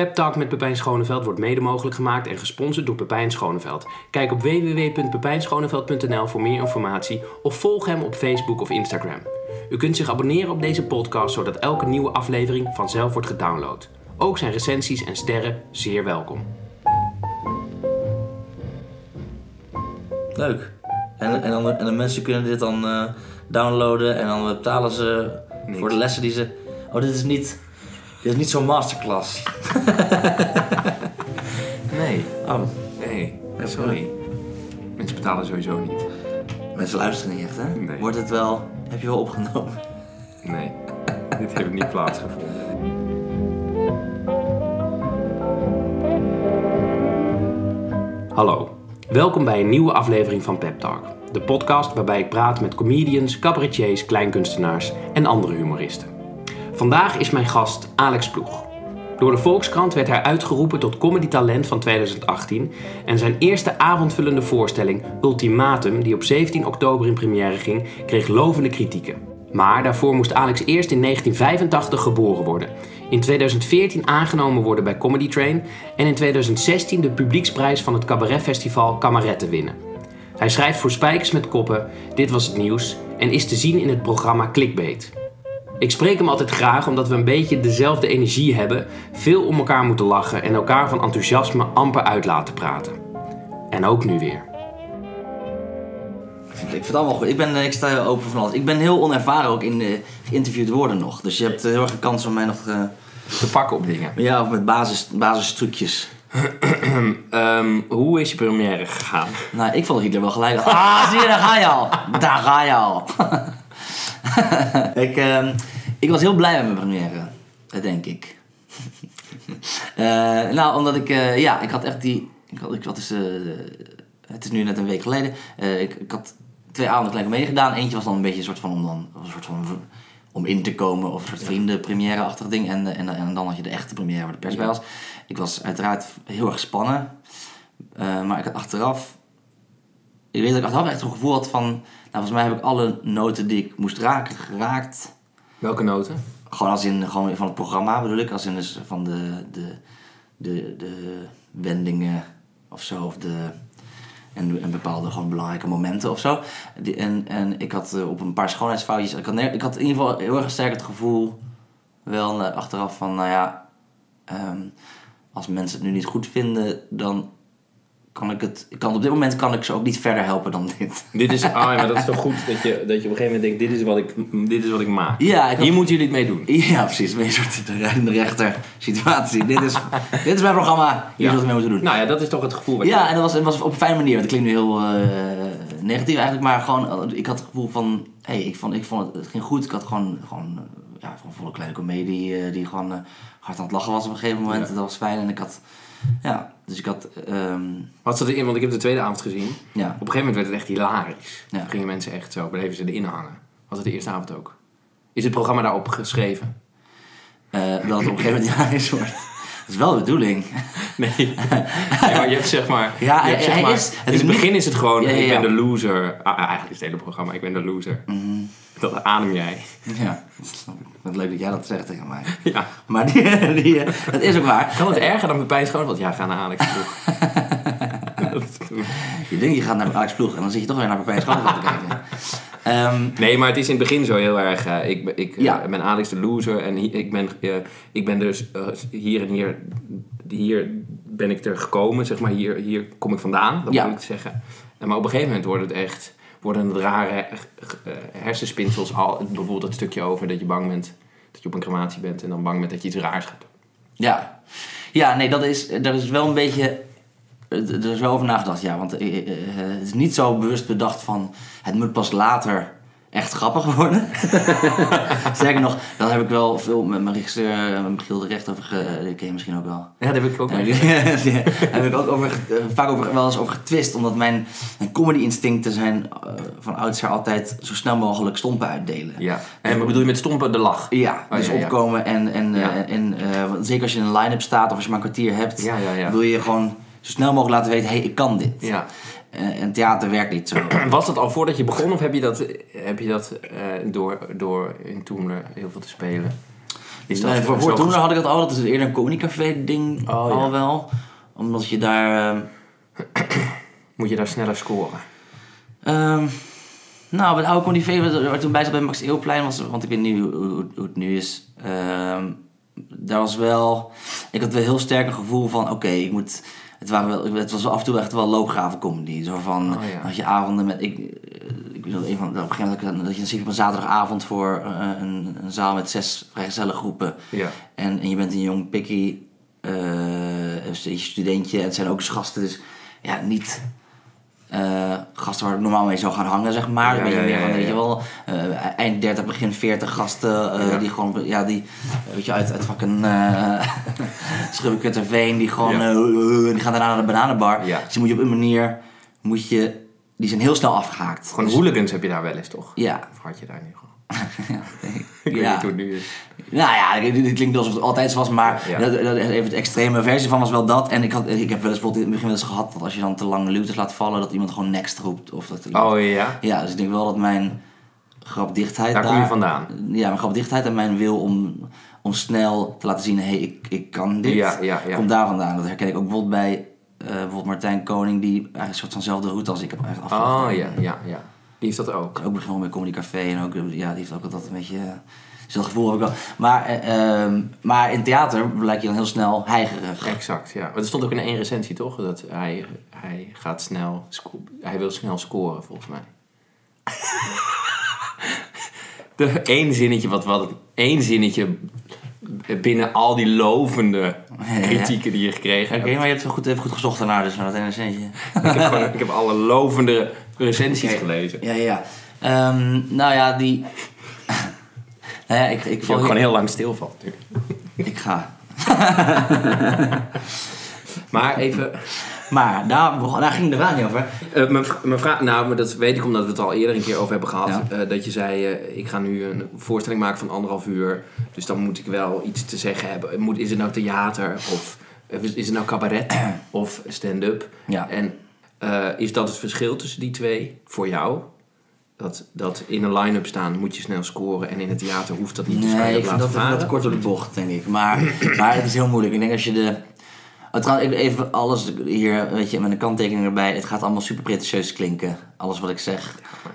Pep Talk met Pepijn Schoneveld wordt mede mogelijk gemaakt en gesponsord door Pepijn Schoneveld. Kijk op www.pepijnschoneveld.nl voor meer informatie of volg hem op Facebook of Instagram. U kunt zich abonneren op deze podcast zodat elke nieuwe aflevering vanzelf wordt gedownload. Ook zijn recensies en sterren zeer welkom. Leuk. En, en, dan, en de mensen kunnen dit dan eh, downloaden en dan betalen ze voor de lessen die ze... Oh, dit is niet, dit is niet zo'n masterclass. Nee, Oh, nee, sorry. Mensen betalen sowieso niet. mensen luisteren niet echt, hè? Nee. Wordt het wel... Heb je wel opgenomen? Nee, dit heeft niet plaatsgevonden. Hallo, welkom bij een nieuwe aflevering van Pep Talk. De podcast waarbij ik praat met comedians, cabaretiers, kleinkunstenaars en andere humoristen. Vandaag is mijn gast Alex Ploeg. Door de Volkskrant werd hij uitgeroepen tot Comedy Talent van 2018 en zijn eerste avondvullende voorstelling Ultimatum, die op 17 oktober in première ging, kreeg lovende kritieken. Maar daarvoor moest Alex eerst in 1985 geboren worden, in 2014 aangenomen worden bij Comedy Train en in 2016 de publieksprijs van het cabaretfestival Kameretten winnen. Hij schrijft voor Spijkers met Koppen, Dit Was Het Nieuws en is te zien in het programma Clickbait. Ik spreek hem altijd graag omdat we een beetje dezelfde energie hebben, veel om elkaar moeten lachen en elkaar van enthousiasme amper uit laten praten. En ook nu weer. Ik vind het allemaal goed. Ik, ben, ik sta open van alles. Ik ben heel onervaren ook in eh, geïnterviewd worden nog. Dus je hebt eh, heel erg een kans om mij nog... eh, Te pakken op dingen. ja, of met basis, basistrucjes. Ehm, hoe is je première gegaan? Nou, ik vond Hitler wel gelijk. Ah, zie je, daar ga je al. Daar ga je al. ik, ehm, ik was heel blij met mijn première. Dat denk ik. Eh, nou, omdat ik... eh, ja, ik had echt die... Ik had, ik had dus, eh, het is nu net een week geleden. Ik, ik had twee avonden gelijk mee gedaan. Eentje was dan een beetje een soort van... Om, dan, een soort van om in te komen. Of een soort vrienden première-achtig ding. En, en, en dan had je de echte première waar de pers bij was. Ik was uiteraard heel erg gespannen. Maar ik had achteraf ik weet dat ik achteraf echt een gevoel had van... Nou, volgens mij heb ik alle noten die ik moest raken geraakt. Welke noten? Gewoon als in gewoon van het programma bedoel ik. Als in dus van de, de, de, de wendingen of zo. Of de, en, en bepaalde gewoon belangrijke momenten of zo. Die, en, en ik had eh, op een paar schoonheidsfoutjes... Ik had, ik had in ieder geval heel erg sterk het gevoel... Wel eh, achteraf van, nou ja... ehm, als mensen het nu niet goed vinden, dan kan ik het... Kan, op dit moment kan ik ze ook niet verder helpen dan dit. Dit is, ah, ja, maar dat is toch goed dat je, dat je op een gegeven moment denkt, dit is wat ik, dit is wat ik maak. Ja, ik had- Hier moeten jullie het mee doen. Ja, precies. Een soort de rechter situatie. dit, is, dit is mijn programma. Hier is wat we mee moeten doen. Nou ja, dat is toch het gevoel wat Ja, en dat was, het was op een fijne manier. Het klinkt nu heel eh, negatief eigenlijk. Maar gewoon, eh, ik had het gevoel van... Hey, ik vond, ik vond het, het ging goed. Ik had gewoon, gewoon, ja, gewoon volle kleine comedie. eh, die gewoon hard aan het lachen was op een gegeven moment. Ja. Dat was fijn. En ik had... Ja, dus ik had... ehm, Wat zat erin? Want ik heb de tweede avond gezien. ja. Op een gegeven moment werd het echt hilarisch. Ja. Gingen mensen echt zo, bleven ze erin hangen. Was het de eerste avond ook? Is het programma daarop geschreven? eh, dat het op een gegeven moment is wordt. Dat is wel de bedoeling. Nee. nee maar je hebt zeg maar... Ja, je hebt, hij- zeg maar is- het in het niet- begin is het gewoon, ik ben de loser. Ah, eigenlijk is het hele programma, ik ben de loser. Mhm. Dat adem jij. Ja, dat. Wat leuk dat jij dat zegt tegen mij. Ja. Maar die, die, eh, het is ook waar. Kan het erger dan Pepijn Schoonveld? Ja, ga naar Alex toe. Je denkt je gaat naar Alex Ploeg en dan zit je toch weer naar Pepijn Schouder te kijken. Ehm, Nee, maar het is in het begin zo heel erg. eh, ik ben- ik eh, Ja. ben Alex de loser en hi- ik ben, eh, ik ben dus hier en hier, hier ben ik er gekomen, zeg maar. Hier, hier kom ik vandaan, dat Ja. moet ik zeggen. En maar op een gegeven moment wordt het echt, worden het rare hersenspinsels al. Bijvoorbeeld het stukje over dat je bang bent dat je op een crematie bent en dan bang bent dat je iets raars gaat doen. ja. ja, nee, dat is, dat is wel een beetje... Er is wel over nagedacht, ja. Want eh, eh, het is niet zo bewust bedacht van... Het moet pas later echt grappig worden. Sterker nog, daar heb ik wel veel met mijn regisseur, eh, met Michiel de Recht over... Ge, die ken je misschien ook wel. Ja, dat heb ik ook. Die- die heb ik ook over, eh, vaak over, wel eens over getwist. Omdat mijn, mijn comedy-instincten zijn eh, van oudsher altijd zo snel mogelijk stompen uitdelen. Ja. En wat bedoel je met stompen de lach? Ja, Oh, dus ja, ja. opkomen en, en, eh, Ja. en eh, zeker als je in een line-up staat of als je maar een kwartier hebt, Ja, ja, ja. wil je gewoon zo snel mogelijk laten weten, hé, hey, ik kan dit. Ja. Eh, en theater werkt niet zo. Was dat al voordat je begon of heb je dat, heb je dat eh, door, door in Toemler heel veel te spelen? Is dat Nee, voor, voor had ik dat al. Dat is eerder een comedycafé ding Oh, ja. al wel. Omdat je daar... ehm, Moet je daar sneller scoren? Ehm, nou, bij het oude Condivé, waar toen bij zat bij Max Eeuwplein, was, want ik weet niet hoe, hoe, hoe het nu is. Ehm, daar was wel, ik had wel heel sterk een gevoel van, oké, ik moet, het, waren wel, het was af en toe echt wel loopgraven comedy. Zo van, Oh, ja. had je avonden met, ik, eh, ik een van, op een gegeven moment had ik- dat je zit op een zaterdagavond voor eh, een, een zaal met zes vrijgezelle groepen. Ja. En, en je bent een jong pikkie, eh, een studentje, en het zijn ook eens gasten, dus ja, niet eh, gasten waar ik normaal mee zou gaan hangen, zeg maar. Ja, een beetje ja, meer van, weet je wel, eh, eind 30, begin 40 gasten, eh, die gewoon, ja, die, weet je, uit, uit fucking uh, Schubbe-Kutterveen, die gewoon, die gaan daarna naar de bananenbar. Dus die moet je op een manier, moet je, die zijn heel snel afgehaakt. Gewoon Dus- hooligans heb je daar wel eens, toch? Ja. Of had je daar niet gewoon? ja. Ik weet Ja. niet hoe het nu is. Nou ja, dit, klinkt alsof het altijd zo was, maar Ja. dat, dat, even de extreme versie van was wel dat. En ik, had, ik heb wel eens in het begin wel eens gehad dat als je dan te lang luters laat vallen, dat iemand gewoon next roept. Of dat iemand- Oh ja, Ja, dus ik denk wel dat mijn grapdichtheid daar kom je vandaan. Ja, mijn grapdichtheid en mijn wil om, om snel te laten zien, hé, hey, ik, ik kan dit, Ja, komt daar vandaan. Dat herken ik ook bijvoorbeeld bij eh, bijvoorbeeld Martijn Koning, die eigenlijk een soort vanzelfde route als ik heb eigenlijk afgelegd. Oh ja, ja, ja. Die heeft dat ook. Ook begonnen met Comedy Café en ook, ja, die heeft ook altijd een beetje... eh, Dus dat gevoel heb ik wel. Maar, eh, ehm, maar in theater lijkt je dan heel snel heigerig. Exact, ja. Maar er stond ook in één recensie, toch? Dat hij, hij gaat snel... Hij wil snel scoren, volgens mij. De één zinnetje, wat, wat... één zinnetje binnen al die lovende kritieken die je gekregen Oké, hebt. maar je hebt goed, even goed gezocht daarna, dus dat centje. Ik heb, gewoon, ik heb alle lovende recensies Oké. gelezen. Ja, ja. Ehm, nou ja, die... nou ja, ik, ik val gewoon heel lang stilvalt natuurlijk. Ik ga. Maar even... Maar daar, daar ging de vraag niet over. Eh, mijn, vra- mijn vraag, nou, maar dat weet ik omdat we het al eerder een keer over hebben gehad. Ja. eh, dat je zei, eh, ik ga nu een voorstelling maken van anderhalf uur. Dus dan moet ik wel iets te zeggen hebben. Moet, is het nou theater of is het nou cabaret of stand-up? Ja. En is dat het verschil tussen die twee voor jou? Dat, dat in een line-up staan moet je snel scoren en in het theater hoeft dat niet. Dus kan je Nee, dat ik vind dat, varen? kort door de bocht, denk ik. Maar, maar het is heel moeilijk. Ik denk als je de... Oh, trouwens, even- alles hier, weet je, met een kanttekening erbij. Het gaat allemaal super pretentieus klinken. Alles wat ik zeg.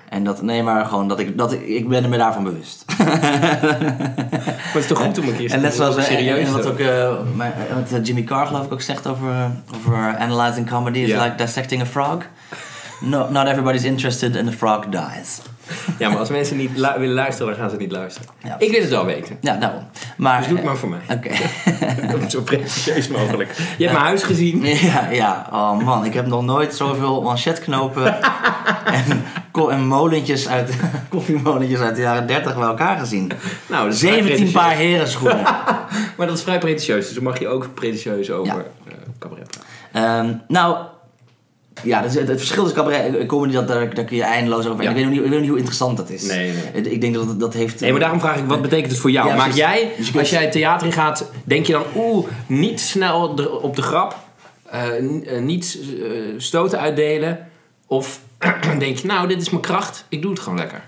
En dat, nee, maar gewoon dat ik, dat ik, ik ben me daarvan bewust. Maar het is toch goed om een keer En net zoals eh, serieus en wat ook, eh, mijn- eh, wat eh, Jimmy Carr geloof ik ook zegt over, eh, over analyzing comedy is like dissecting a frog. No, not everybody's interested and the frog dies. Ja, maar als mensen niet lu- willen luisteren, dan gaan ze niet luisteren. Ja. Ik wil het wel weten. Ja, daarom. Maar, Dus doe het eh, maar voor mij. Oké. Zo pretentieus mogelijk. Je hebt mijn huis gezien. Ja, ja, oh man, ik heb nog nooit zoveel manchetknopen en, molentjes uit, koffiemolentjes uit de jaren 30 bij elkaar gezien. Nou, dat is vrij 17 pretentieus. paar herenschoenen. Maar dat is vrij pretentieus, dus dan mag je ook pretentieus over eh cabaret praten. Ehm, nou, ja, dus het, het verschil tussen cabaret comedy, dat, daar, daar kun je eindeloos over. Ja. Ik weet, niet, ik weet ook niet hoe interessant dat is. Nee, nee. Ik denk dat het- dat heeft... Nee, maar daarom vraag ik, wat betekent het voor jou? Ja, Maak precies. jij, Dus als jij theater in gaat, denk je dan, oeh, niet snel op de grap, eh, n- eh, niet eh, stoten uitdelen? Of denk je, nou, dit is mijn kracht, ik doe het gewoon lekker?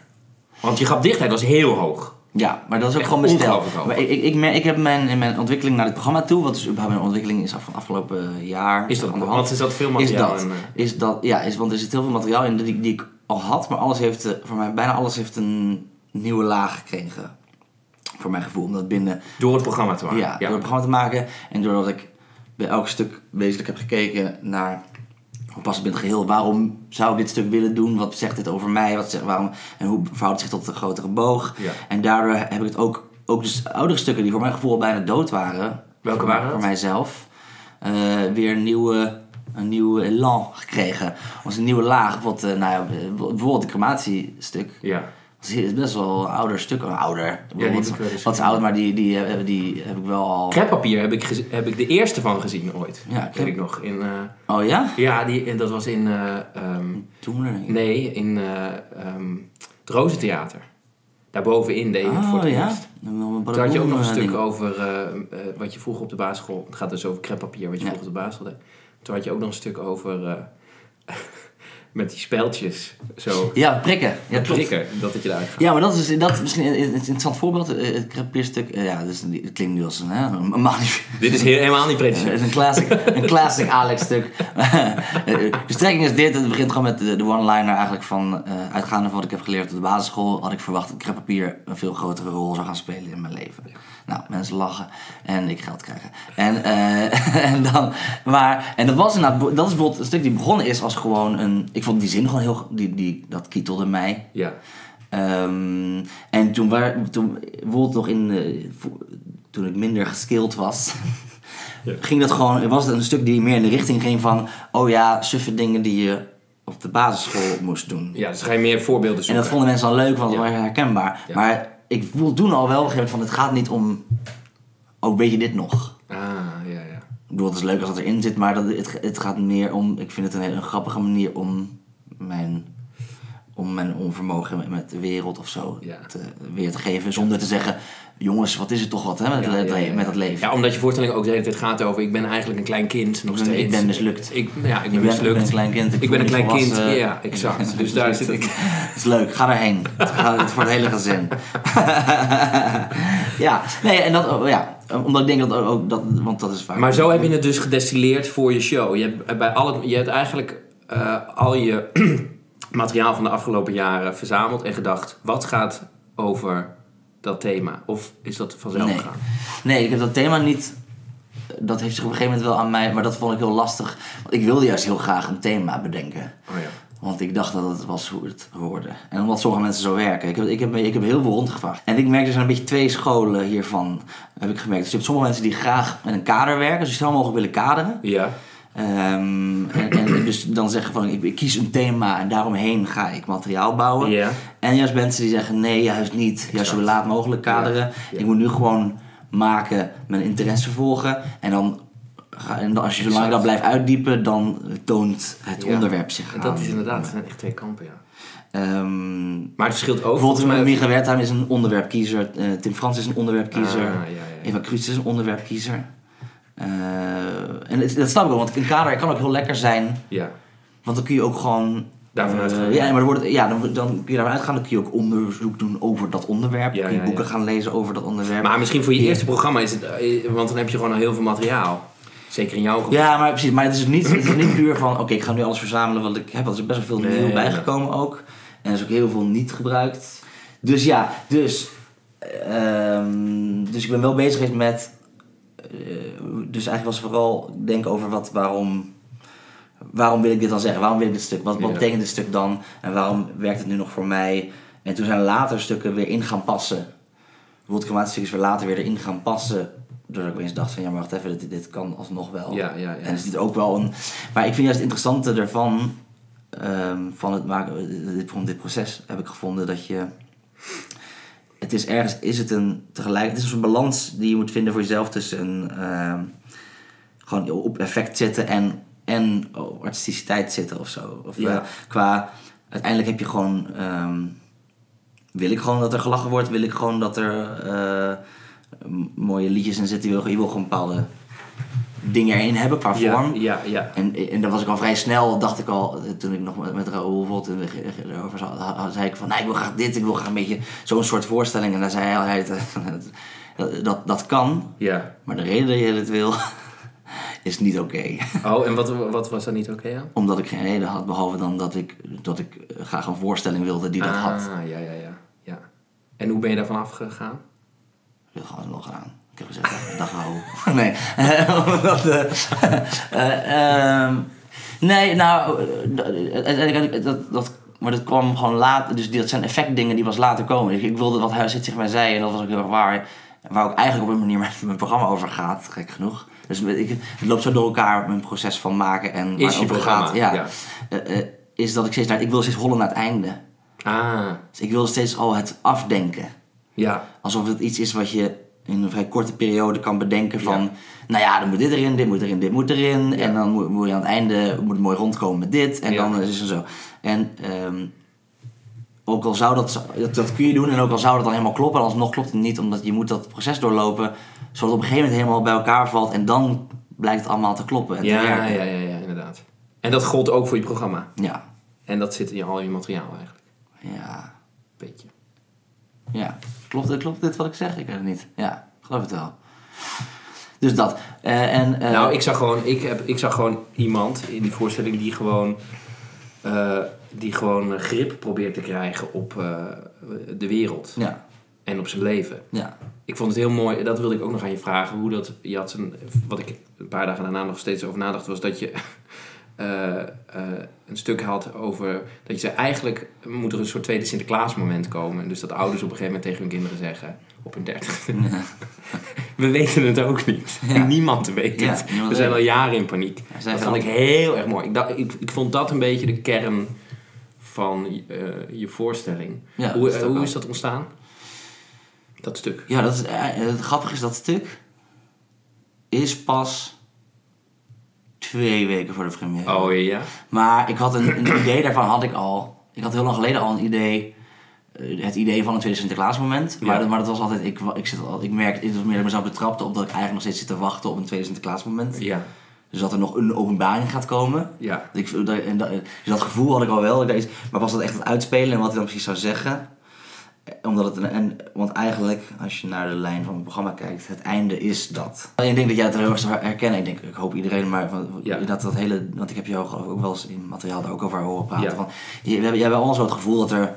Want je grapdichtheid was heel hoog. Ja, maar dat is ook Echt gewoon mijn stijl. Maar ik, ik, ik, ik heb mijn, in mijn ontwikkeling naar dit programma toe, wat dus überhaupt mijn ontwikkeling is af, afgelopen jaar. Is dat, want is dat veel is materiaal? dat, en, eh, is dat, ja, is, want er zit heel veel materiaal in die, die ik al had, maar alles heeft, eh, voor mij, bijna alles heeft een nieuwe laag gekregen. Voor mijn gevoel, omdat binnen, door het programma te maken. ja, door het programma te maken en doordat ik bij elk stuk wezenlijk heb gekeken naar past het binnen het geheel, waarom zou ik dit stuk willen doen, wat zegt dit over mij, wat zegt, waarom, en hoe verhoudt het zich tot een grotere boog. Ja. En daardoor heb ik het ook, ook dus oudere stukken die voor mijn gevoel al bijna dood waren. Welke voor, waren Voor dat? mijzelf. eh, weer een nieuwe, een nieuwe elan gekregen. Als een nieuwe laag. Bijvoorbeeld, eh, nou ja, bijvoorbeeld het crematiestuk. Ja. Dat is best wel een ouder stuk. Ouder. die wat, ik is gezien. oud, maar die, die, die heb ik wel al... Kreppapier heb ik, heb ik de eerste van gezien ooit. Ja, weet ik nog. In, eh, Oh ja? ja, die, dat was in... eh, ehm, Toen nee, in eh, ehm, het Rozentheater. Daarbovenin deed je het voor Oh het ja? eerst. Toen had je ook nog een stuk over eh, wat je vroeger op de basisschool... Het gaat dus over kreppapier, wat je Ja. vroeger op de basisschool deed. Toen had je ook nog een stuk over... eh, met die speltjes zo Ja, prikken. Ja, prikken, dat het je eruit gaat. Ja, maar dat is, dat is misschien een een interessant voorbeeld. Eh, Het crepierstuk, eh, ja, dus, het klinkt nu als een, hè, een magnifiek. Dit is helemaal niet Het pretentieus. is een classic, een classic Alex-stuk. de strekking is dit. Het begint gewoon met de, de one-liner eigenlijk van... eh, uitgaande van wat ik heb geleerd op de basisschool... had ik verwacht dat kreppapier een veel grotere rol zou gaan spelen in mijn leven. Nou, mensen lachen en ik geld krijgen. En, eh, en dan... Maar, en dat was inderdaad... Dat is bijvoorbeeld een stuk die begonnen is als gewoon een... Ik vond die zin gewoon heel... Die, die, dat kietelde mij. Ja. Ehm, en toen, waar, toen bijvoorbeeld nog in, eh, toen ik minder geskilled was, Ja. ging dat gewoon, was het een stuk die meer in de richting ging van, oh ja, suffe dingen die je op de basisschool moest doen. ja, dus ga je meer voorbeelden En zoeken. dat vonden mensen dan leuk, want het Ja. was herkenbaar. Ja. Maar ik voelde toen al wel op een gegeven moment van, het gaat niet om, oh weet je dit nog? Ah, ja, ja. Ik bedoel, het is leuk als het erin zit, maar dat, het, het gaat meer om... Ik vind het een hele grappige manier om mijn, om mijn onvermogen met, met de wereld of zo Ja. te, weer te geven. Zonder te zeggen, jongens, wat is het toch wat hè, met, Ja, het, ja, ja, ja. met dat leven. Ja, omdat je voorstelling ook de hele tijd gaat over... ik ben eigenlijk een klein kind nog steeds. ik ben mislukt. Ik, ja, ik ben ben, ik mislukt. ben een klein kind. Ik ben een klein kind, ja, exact. Dus daar zit ik... Het is leuk, ga erheen. Het voor het hele gezin. ja, nee, en dat, ja, omdat ik denk dat ook, dat, want dat is vaak... Maar zo heb je het dus gedestilleerd voor je show. Je hebt, bij al het, je hebt eigenlijk eh, al je materiaal van de afgelopen jaren verzameld en gedacht... wat gaat over dat thema? Of is dat vanzelf Nee. gegaan? Nee, ik heb dat thema niet. Dat heeft zich op een gegeven moment wel aan mij, maar dat vond ik heel lastig. Want ik wilde juist heel graag een thema bedenken. Oh ja. Want ik dacht dat het was hoe het hoorde. En omdat sommige mensen zo werken. Ik heb, ik heb, ik heb heel veel rondgevraagd. En ik merk er zijn een beetje twee scholen hiervan. Heb ik gemerkt. Dus je hebt sommige mensen die graag met een kader werken. Dus die snel mogelijk willen kaderen. Ja, Ehm, en, en dus dan zeggen van ik, ik kies een thema en daaromheen ga ik materiaal bouwen. ja. En juist mensen die zeggen nee, juist niet. Juist zo laat mogelijk kaderen. Ik moet nu gewoon maken, mijn interesse volgen. En dan, ga, en dan als je zolang dat blijft uitdiepen, dan toont het Ja. onderwerp zich aan. Dat is inderdaad, het zijn echt twee kampen, ja. Ehm, Maar het verschilt ook bijvoorbeeld volgens mij... Micha Wertheim is een onderwerpkiezer. eh, Tim Frans is een onderwerpkiezer. Ah, ja, ja, ja. Eva Kruis is een onderwerpkiezer. Eh, en het- dat snap ik wel, want een kader kan ook heel lekker zijn. Ja, Want dan kun je ook gewoon... Daarvan eh, uitgaan. ja, maar dan, wordt ja, dan, dan kun je daarvan uitgaan. Dan kun je ook onderzoek doen over dat onderwerp. Ja, kun je ja, boeken ja. gaan lezen over dat onderwerp. maar misschien voor je eerste programma is het... eh, Want dan heb je gewoon al heel veel materiaal. Zeker in jouw geval. Ja, maar precies. Maar het is niet, het is niet puur van... Oké, ik ga nu alles verzamelen wat ik heb. Want er is best wel veel nieuw bijgekomen ook. En er is ook heel veel niet gebruikt. Dus ja, dus... ehm, dus ik ben wel bezig geweest met... eh, dus eigenlijk was het vooral denken over wat, waarom... Waarom wil ik dit dan zeggen? Waarom wil ik dit stuk? Wat, wat Ja. betekent dit stuk dan? En waarom werkt het nu nog voor mij? En toen zijn later stukken weer in gaan passen. Bijvoorbeeld is weer later weer erin gaan passen. Doordat ik opeens dacht van ja, maar wacht even, dit, dit kan alsnog wel. Ja, ja, ja. En is dit ook wel een. Maar ik vind juist het interessante ervan, ehm, van het maken, dit, van dit proces, heb ik gevonden dat je. Het is ergens, is het een tegelijk, het is een balans die je moet vinden voor jezelf tussen een, ehm, gewoon op effect zitten en, en op artisticiteit zitten of zo. Of Ja. eh, qua, uiteindelijk heb je gewoon, ehm, wil ik gewoon dat er gelachen wordt, wil ik gewoon dat er eh, mooie liedjes in zitten, je wil, je wil gewoon bepaalde dingen erin hebben qua ja, vorm. ja, ja. En, en dat was ik al vrij snel, dacht ik al, toen ik nog met, met Raoul eh, erover zat, zei ik van, nou, ik wil graag dit, ik wil graag een beetje zo'n soort voorstelling. En dan zei hij, dat, dat, dat kan, ja. maar de reden dat je het wil, is niet oké. Oh, en wat, wat was dat niet oké aan? Omdat ik geen reden had, behalve dan dat ik, dat ik eh, graag een voorstelling wilde die dat ah, had. ja, ja, ja, ja. En hoe ben je daarvan afgegaan? Ik wil gewoon nog gaan. Ik heb gezegd, dag Raoul. nee, omdat... eh, eh, ehm, nee, nou, eh, uiteindelijk, dat, dat, maar dat kwam gewoon later, dus die- dat zijn effectdingen die pas later komen. Ik, ik wilde wat hij zit zich mij zei en dat was ook heel erg waar. Waar ook eigenlijk op een manier mijn, mijn programma over gaat, gek genoeg. Dus ik, het loopt zo door elkaar, mijn proces van maken en waar Is het je over programma, gaat. Ja, ja. Eh, eh, is dat ik steeds naar, ik wil steeds hollen naar het einde. Ah, Dus ik wilde steeds al het afdenken. ja. Alsof het iets is wat je in een vrij korte periode kan bedenken van... Ja. Nou ja, dan moet dit erin, dit moet erin, dit moet erin. Ja. En dan moet, moet je aan het einde moet het mooi rondkomen met dit. En dan is het zo. En ehm, ook al zou dat, dat... Dat kun je doen en ook al zou dat dan helemaal kloppen... alsnog klopt het niet, omdat je moet dat proces doorlopen... zodat het op een gegeven moment helemaal bij elkaar valt... en dan blijkt het allemaal te kloppen en te ja, ja, ja, inderdaad. En dat gold ook voor je programma? Ja. En dat zit in al je materiaal eigenlijk. Ja. Beetje. Ja. Klopt, klopt dit wat ik zeg? Ik weet het niet. Ja, geloof het wel. Dus dat. Eh, en, eh, nou, ik zag, gewoon, ik, heb, ik zag gewoon iemand in die voorstelling die gewoon, eh, die gewoon grip probeert te krijgen op eh, de wereld Ja, en op zijn leven. ja. Ik vond het heel mooi, dat wilde ik ook nog aan je vragen. Hoe dat, je had een, wat ik een paar dagen daarna nog steeds over nadacht, was dat je eh, eh, een stuk had over dat je zei: eigenlijk moet er een soort tweede Sinterklaas moment komen. Dus dat ouders op een gegeven moment tegen hun kinderen zeggen, op hun dertigste: We weten het ook niet. Ja. Niemand weet Ja, het. niemand We zijn al jaren in paniek. Ja, Dat vond ik heel erg mooi. Ik, dacht, ik, ik vond dat een beetje de kern van eh, je voorstelling. Ja, hoe is hoe is dat ontstaan? Dat stuk. Ja, dat is, eh, het grappige is dat stuk is pas twee weken voor de première. Oh ja. Maar ik had een, een idee daarvan had ik al. Ik had heel lang geleden al een idee. eh, Het idee van een tweede Sinterklaas moment. Maar, Ja. dat- maar dat was altijd. Ik, ik, zit al, ik merk, dat ik mezelf betrapte op dat ik eigenlijk nog steeds zit te wachten op een tweede Sinterklaas moment. Ja. Dus dat er nog een openbaring gaat komen. Ja. Dat Ik, dat, en dat, dus dat gevoel had ik al wel. Maar was dat echt het uitspelen en wat hij dan precies zou zeggen? Omdat het een, en, want eigenlijk, als je naar de lijn van het programma kijkt, het einde is dat. En ik denk dat jij het heel erg zou herkennen. Ik, denk, ik hoop iedereen, maar van, Ja. dat, dat hele. Want ik heb jou geloof ik ook wel eens in materiaal daar ook over horen praten. Ja. Van, je, we hebben, jij hebt allemaal zo het gevoel dat er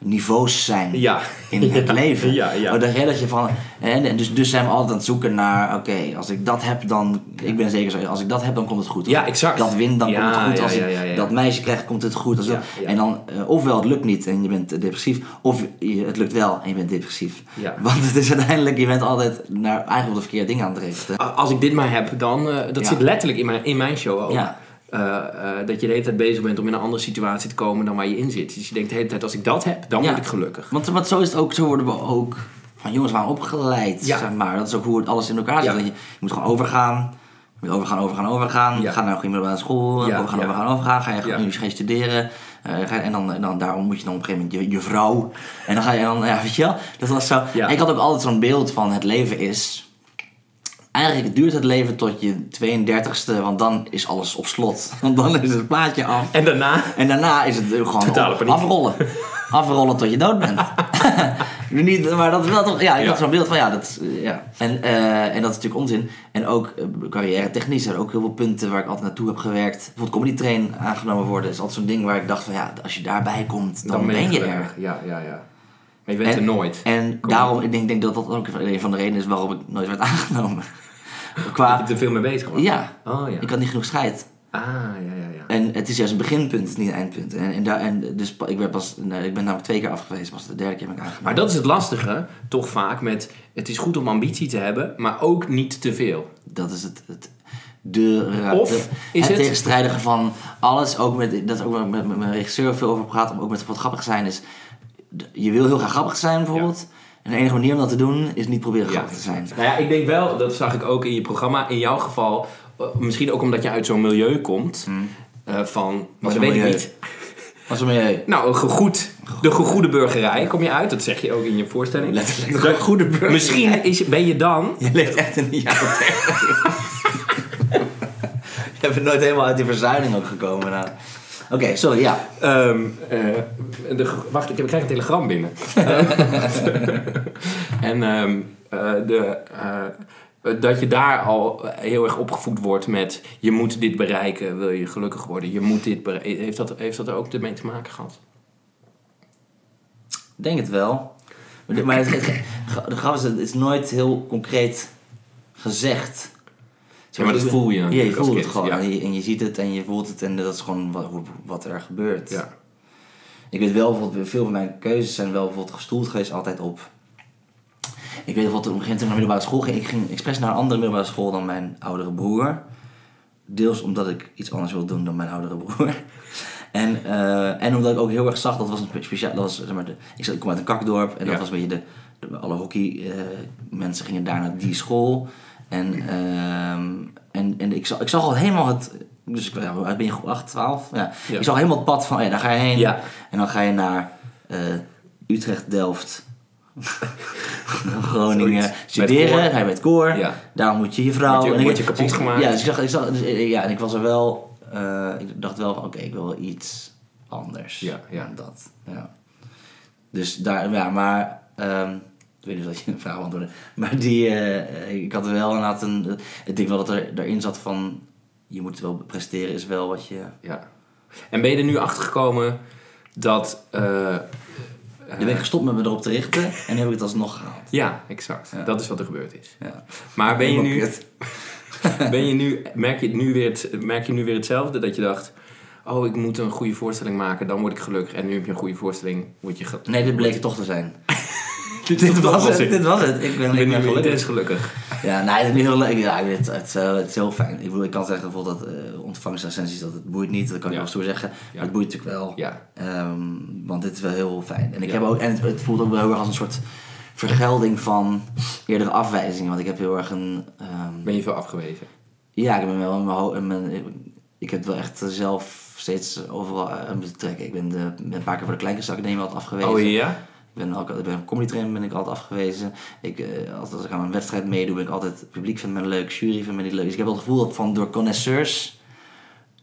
niveaus zijn Ja. in het leven. Ja, ja. Maar dat, hè, dat je van, en dus, dus zijn we altijd aan het zoeken naar, oké, als ik dat heb, dan, ik ben zeker zo, als ik dat heb, dan komt het goed. Ja, exact. Dat win, dan komt het goed. Als ik dat meisje krijg, komt het goed. Als. En dan, eh, ofwel het lukt niet en je bent eh, depressief, of je, het lukt wel en je bent depressief. Ja. Want het is uiteindelijk, je bent altijd naar eigenlijk op de verkeerde dingen aan het richten. Als ik dit maar heb, dan... eh, dat zit letterlijk in mijn, in mijn show ook. Ja. Eh, eh, dat je de hele tijd bezig bent om in een andere situatie te komen dan waar je in zit. Dus je denkt de hele tijd, als ik dat heb, dan Ja. word ik gelukkig. Want, want zo is het ook, zo worden we ook van jongens waren opgeleid, Ja. zeg maar. Dat is ook hoe het alles in elkaar zit. Ja. Je, je moet gewoon overgaan. Je moet overgaan, overgaan, overgaan. Ja. Ga naar een middelbare school. Overgaan, overgaan, overgaan. Ga je, ga je studeren. Eh, en, dan, en dan daarom moet je dan op een gegeven moment je, je vrouw. En dan ga je dan, ja, weet je wel. Dat was zo. En ik had ook altijd zo'n beeld van het leven is... Eigenlijk duurt het leven tot je 32ste, want dan is alles op slot. Want dan is het plaatje af. En daarna... En daarna is het gewoon op- afrollen. afrollen tot je dood bent. Niet, maar dat is wel toch... Ja, ik Ja. had zo'n beeld van ja, dat is, eh, ja. En, eh, en dat is natuurlijk onzin. En ook eh, carrière technisch zijn er ook heel veel punten waar ik altijd naartoe heb gewerkt. Bijvoorbeeld comedy train aangenomen worden is altijd zo'n ding waar ik dacht van ja, als je daarbij komt, dan, ben je er. Ja, ja, ja. Maar je bent En- er nooit. En Kom. daarom, ik denk, denk dat dat ook een van de redenen is waarom ik nooit werd aangenomen. Dat je Qua, er veel mee bezig was. ja, Oh ja. ik had niet genoeg scheid. Ah, ja, ja, ja. En het is juist een beginpunt, niet een eindpunt. En, en, daar, en dus ik, ben pas, ik ben namelijk twee keer afgewezen, pas de derde keer ben ik aangenomen. Maar dat is het lastige, toch vaak, met... Het is goed om ambitie te hebben, maar ook niet te veel. Dat is het, het, de, Of de- is het, het- tegenstrijdige van alles. Ook met, dat is ook ik met, met mijn regisseur veel over praat, maar ook met wat grappig zijn is. Je wil heel graag grappig zijn bijvoorbeeld. En de enige manier om dat te doen is niet proberen grappig te zijn. Nou ja, ik denk wel, dat zag ik ook in je programma, in jouw geval... eh, Misschien ook omdat je uit zo'n milieu komt, eh, van... Wat dat weet ik milieu? niet. Wat is mee? Nou, een gegoed, de gegoede burgerij kom je uit. Dat zeg je ook in je voorstelling. Letterlijk de goede burger. Misschien is, ben je dan... Je leeft echt in de jaren 30. Je bent nooit helemaal uit die verzuiling ook gekomen. Nou. Oké, sorry, ja. ehm, eh, de, wacht, ik heb- ik krijg een telegram binnen. en ehm, eh, de, eh, dat je daar al heel erg opgevoed wordt met... je moet dit bereiken, wil je gelukkig worden. Je moet dit bereiken. Heeft dat, heeft dat er ook ermee te maken gehad? Ik denk het wel. Maar Maar het, het- het is nooit heel concreet gezegd. Ja, maar dat voel je Ja, je voelt het gewoon. ja. En, je, en je ziet het en je voelt het en dat is gewoon wat, wat er gebeurt. Ja. Ik weet wel, bijvoorbeeld, veel van mijn keuzes zijn wel bijvoorbeeld gestoeld geweest altijd op... Ik weet bijvoorbeeld, op een gegeven moment naar middelbare school ging, ik ging expres naar een andere middelbare school dan mijn oudere broer. Deels omdat ik iets anders wilde doen dan mijn oudere broer. En, eh, en omdat ik ook heel erg zag, dat was een speciaal, dat was, zeg maar, de, ik, zat, ik kom uit een kakdorp en dat was een beetje de, de- alle hockey eh, mensen gingen daar naar die school. En, ehm, en, en ik, zag, ik zag al helemaal het, dus ik ja, ben je, 8, 12? Ja. Ja. Ik zag helemaal het pad van, oh ja, daar ga je heen. Ja. En dan ga je naar eh, Utrecht, Delft, Groningen Zoiets. studeren. Je met het koor. Ja. Daar moet je je vrouw. Je- en ik- word je kapot ik- gemaakt. Ja, dus ik, zag, ik, zag, dus, eh, ja, en ik was er wel. eh, ik dacht wel van oké, ik wil wel iets anders Ja, ja. dan dat. Ja. Dus daar, ja, maar... ik weet niet of dat je een vraag beantwoordde. Maar die, eh, ik had er wel inderdaad een... Ik denk wel dat er erin zat van... Je moet wel presteren is wel wat je... Ja. En ben je er nu achter gekomen dat. eh, Nu ben ik gestopt met me erop te richten en nu heb ik het alsnog gehaald. ja, exact. Ja. Dat is wat er gebeurd is. Ja. Maar ben je nu, ben je nu, merk, je het nu weer het, merk je nu weer hetzelfde? Dat je dacht, oh, ik moet een goede voorstelling maken, dan word ik gelukkig. En nu heb je een goede voorstelling, word je Nee, dit bleek het toch te zijn. Dit, dit, is was het, dit was het. Ik ben, Ik ben weer gelukkig. Ja, nee, het is niet heel leuk. Ja, het, het, is, eh, het is heel fijn. Ik bedoel, ik kan zeggen bijvoorbeeld dat eh ontvangstrecensies, dat het boeit niet. Dat kan ik Ja. wel zo zeggen. Ja. Maar het boeit natuurlijk wel. Ja. Ehm, want dit is wel heel fijn. En, ik heb ook, en het, het voelt ook wel heel erg als een soort vergelding van eerdere afwijzingen. Want ik heb heel erg een... ehm, Ben je veel afgewezen? ja, ik ben wel in mijn, in mijn ik heb wel echt zelf steeds overal aan moeten trekken. Ik ben, de, een paar keer voor de Kleinkunstacademie altijd afgewezen. Oh ja? Ik ben, ik ben een comedy trainer ben ik altijd afgewezen. Ik, eh, als, als ik aan een wedstrijd meedoe, ben ik altijd... Het publiek vindt me leuk, jury vindt me niet leuk. Dus ik heb wel het gevoel dat van door connoisseurs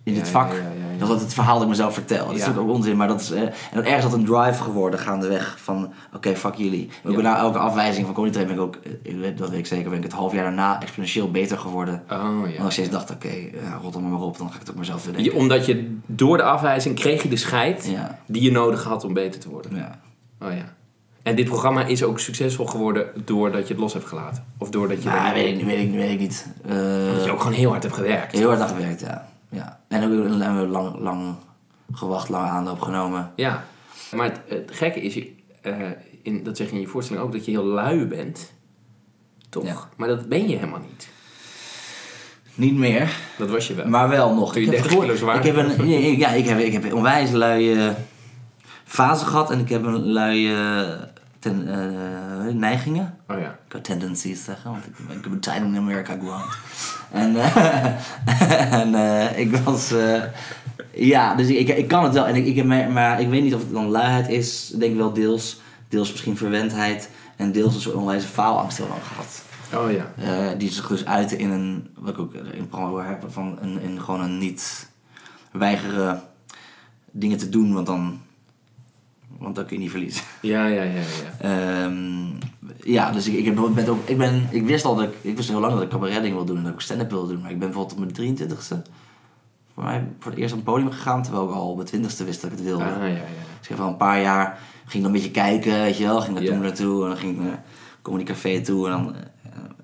in Ja, dit vak... ja, ja. Dat is het verhaal dat ik mezelf vertel. Dat is natuurlijk ook onzin, maar dat is... eh, en dat ergens dat een drive geworden gaandeweg van... Oké, fuck jullie. Ja. ook na elke afwijzing van comedy trainer ben ik ook... eh, Ik dat weet ik zeker, ben ik het half jaar daarna exponentieel beter geworden. Oh ja. als ik steeds dacht, oké, ja, rot er maar op, dan ga ik het ook mezelf weer Je- omdat je door de afwijzing kreeg je de scheid die je nodig had om beter te worden. ja. Oh ja. En dit programma is ook succesvol geworden doordat je het los hebt gelaten? Of doordat je, Nou, er- weet ik, niet, weet ik, weet ik niet. Eh, dat je ook gewoon heel hard hebt gewerkt? Heel hard aan gewerkt, ja. ja. En ook hebben we lang, lang gewacht, lang aanloop genomen. Ja, maar het, het gekke is, je, eh, in, dat zeg je in je voorstelling ook, dat je heel lui bent. Toch? Ja. Maar dat ben je helemaal niet. Niet meer, Dat was je wel. maar wel nog. Toen je Ik heb 30 het kilo zwaar Ik heb een, ja, ja, ik heb, ik heb een onwijs luie fase gehad en ik heb een luie ten, eh, neigingen. Oh ja. Ik kan tendencies zeggen, want ik, ik heb een tijd in Amerika gewoond. En, eh, en eh, ik was... ja, dus ik, ik, kan het wel. En ik, ik heb, maar, maar ik weet niet of het dan luiheid is. Ik denk wel deels. Deels misschien verwendheid. En deels een soort onwijze faalangst heel lang gehad. Oh ja. Die zich dus uitte in een... Wat ik ook in het programma heb. Van een, in gewoon een niet weigeren dingen te doen. Want dan... Want dan kun je niet verliezen. Ja, ja, ja, ja. Ehm, ja, dus ik, ik, heb, ben ook, ik, ben, ik wist al dat ik, ik wist heel lang dat ik cabaret wil doen en dat ik stand-up wilde doen. Maar ik ben bijvoorbeeld op mijn 23ste voor mij voor het eerst op het podium gegaan, terwijl ik al op mijn 20ste wist dat ik het wilde. Ah, ja, ja. Dus ik heb al een paar jaar, ging dan een beetje kijken, weet je wel. Ging naar Ja. toen naartoe en dan ging ik naar Comedy Café toe. En dan, eh,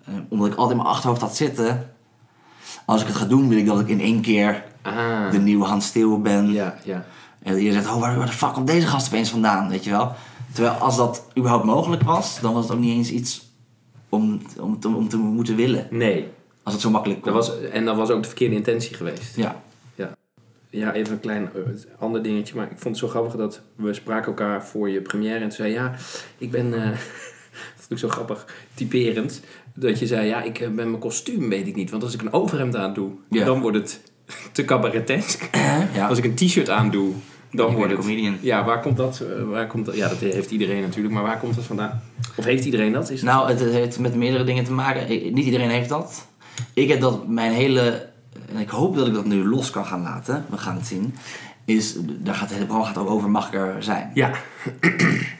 eh, omdat ik altijd in mijn achterhoofd had zitten, als ik het ga doen wil ik dat ik in één keer Ah. de nieuwe Hans Steeuw ben. Ja, ja. En je zegt, oh, waar, waar de fuck komt deze gast opeens vandaan, weet je wel? Terwijl als dat überhaupt mogelijk was, dan was het ook niet eens iets om, om, te, om te moeten willen. Nee. Als het zo makkelijk kon. Dat was, en dat was ook de verkeerde intentie geweest. Ja. Ja, even een klein eh, ander dingetje. Maar ik vond het zo grappig dat we spraken elkaar voor je première. En toen zei ja, ik ben... eh, dat vond ik zo grappig, typerend. Dat je zei, ja, ik eh, ben mijn kostuum, weet ik niet. Want als ik een overhemd aan doe, Ja. dan wordt het te cabaretesk. ja. Als ik een t-shirt aan doe, dan wordt het... comedian. Ja, waar komt dat? eh, Waar komt dat? Ja, dat heeft iedereen natuurlijk. Maar waar komt dat vandaan? Of heeft iedereen dat? Is het- Nou, het heeft met meerdere dingen te maken. Ik- niet iedereen heeft dat. Ik heb dat mijn hele... En ik hoop dat ik dat nu los kan gaan laten. We gaan het zien. Is, daar gaat, het hele programma gaat ook over mag ik er zijn. Ja.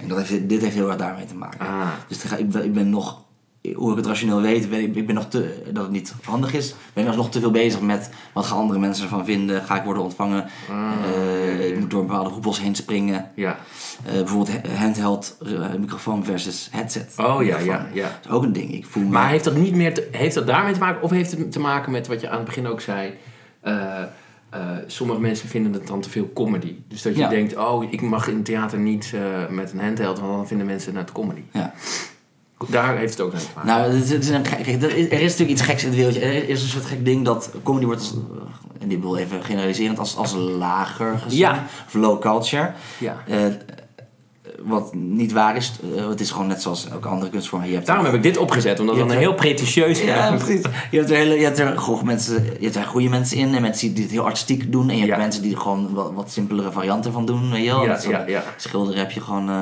En dat heeft, dit heeft heel erg daarmee te maken. Ah. Dus ga- ik, ben, ik ben nog, hoe ik het rationeel weet, ben ik, ik ben nog te, dat het niet handig is. Ben ik nog te veel bezig met wat gaan andere mensen ervan vinden. Ga ik worden ontvangen? Ah, Eh, ja, Ik moet door bepaalde hoepels heen springen. Ja. Eh, bijvoorbeeld ha- handheld eh, microfoon versus headset. Oh ja, microfoon. ja, ja. Dat is ook een ding. Ik voel me... Maar heeft dat niet meer te- heeft dat daarmee te maken? Of heeft het te maken met wat je aan het begin ook zei? eh, eh, sommige mensen vinden het dan te veel comedy. Dus dat je Ja. denkt, oh, ik mag in het theater niet eh, met een handheld, want dan vinden mensen het comedy. Ja. Daar heeft het ook mee te maken. Nou, het is, een, kijk, er is, natuurlijk iets geks in het wereldje. Er is een soort gek ding dat comedy wordt, als, en dit wil even generaliserend, als, als lager gezien. Ja. Of low culture. ja. Eh, wat niet waar is. Eh, het is gewoon net zoals elke andere kunstvorm. Je hebt Daarom heb ik dit opgezet, omdat het een heel pretentieus Ja, precies. Je hebt er, hele, je hebt er goede mensen, je hebt er goede mensen in en mensen die het heel artistiek doen. En je hebt Ja. mensen die er gewoon wat, wat simpelere varianten van doen. Weet je wel? Ja, ja, ja. Schilderen heb je gewoon eh,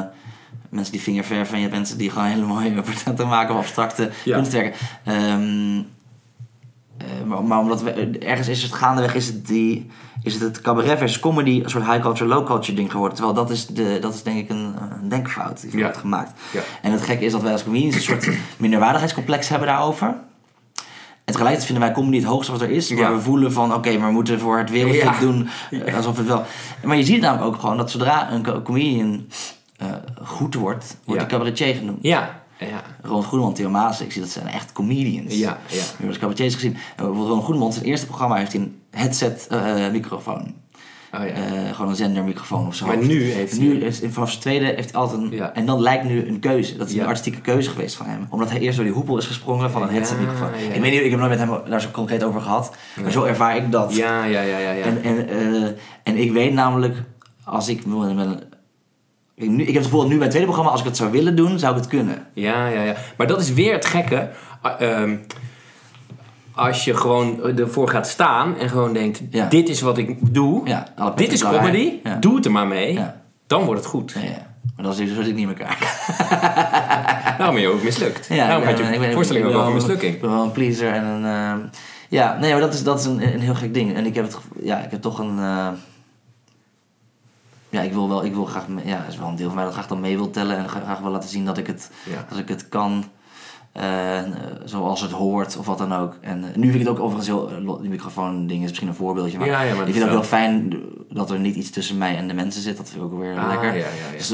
mensen die vingerverven en je hebt mensen die gewoon hele mooie portretten maken of abstracte Ja. kunstwerken. Ehm, eh, maar, maar omdat we, ergens is het gaandeweg is het, die, is het het cabaret versus comedy een soort high culture, low culture ding geworden. Terwijl dat is, de, dat is denk ik een, een denkfout die Ja. wordt gemaakt. Ja. En het gekke is dat wij als comedians een soort minderwaardigheidscomplex hebben daarover. En tegelijkertijd vinden wij comedy het hoogste wat er is. Maar Ja. we voelen van, oké, maar we moeten voor het wereldje doen alsof het wel... Maar je ziet namelijk ook gewoon dat zodra een co- comedian eh, goed wordt, wordt hij cabaretier genoemd. Ja, ja, Ronald Goedemond, Theo Maas, ik zie dat zijn echt comedians. ja, ja. We hebben als cabaretiers gezien. En bijvoorbeeld Ronald Goedemond, zijn eerste programma heeft hij een headset eh, microfoon. Oh, ja. Gewoon een zendermicrofoon of zo. Maar nu heeft hij- nu heeft, vanaf zijn tweede heeft hij altijd een... Ja. En dan lijkt nu een keuze. Dat is Ja. een artistieke keuze geweest van hem. Omdat hij eerst door die hoepel is gesprongen van een headsetmicrofoon. Ik weet niet, ik heb nooit met hem daar zo concreet over gehad. Maar zo ervaar ik dat. Ja, ja, ja, ja. ja. En, en, en ik weet namelijk, als ik... met een- ik, nu, ik heb het gevoel dat nu bij het tweede programma, als ik het zou willen doen, zou ik het kunnen. Ja, ja, ja. Maar dat is weer het gekke. Ehm, als je gewoon ervoor gaat staan en gewoon denkt: Ja. dit is wat ik doe, Ja, dit is comedy. Ja. doe het er maar mee, dan wordt het goed. Maar zo zit ik niet in elkaar. Daarom ben je ook mislukt. Ja, ik had je ik ben- voorstelling ik ook ben over mislukking. Ik ben wel een pleaser en een... eh, ja, nee, maar dat is, dat is een, een heel gek ding. En ik heb, het, ja, ik heb toch een... eh, ja, ik wil wel, ik wil graag... Ja, is wel een deel van mij dat graag dan mee wil tellen. En gra- graag wil laten zien dat ik het, Ja. dat ik het kan. eh, zoals het hoort of wat dan ook. En eh, nu vind ik het ook overigens heel... eh, Die microfoon ding is misschien een voorbeeldje. Maar, Ja, ja, maar ik vind het ook heel fijn dat er niet iets tussen mij en de mensen zit. Dat vind ik ook weer Ah, lekker. ja, ja, ja. Dus,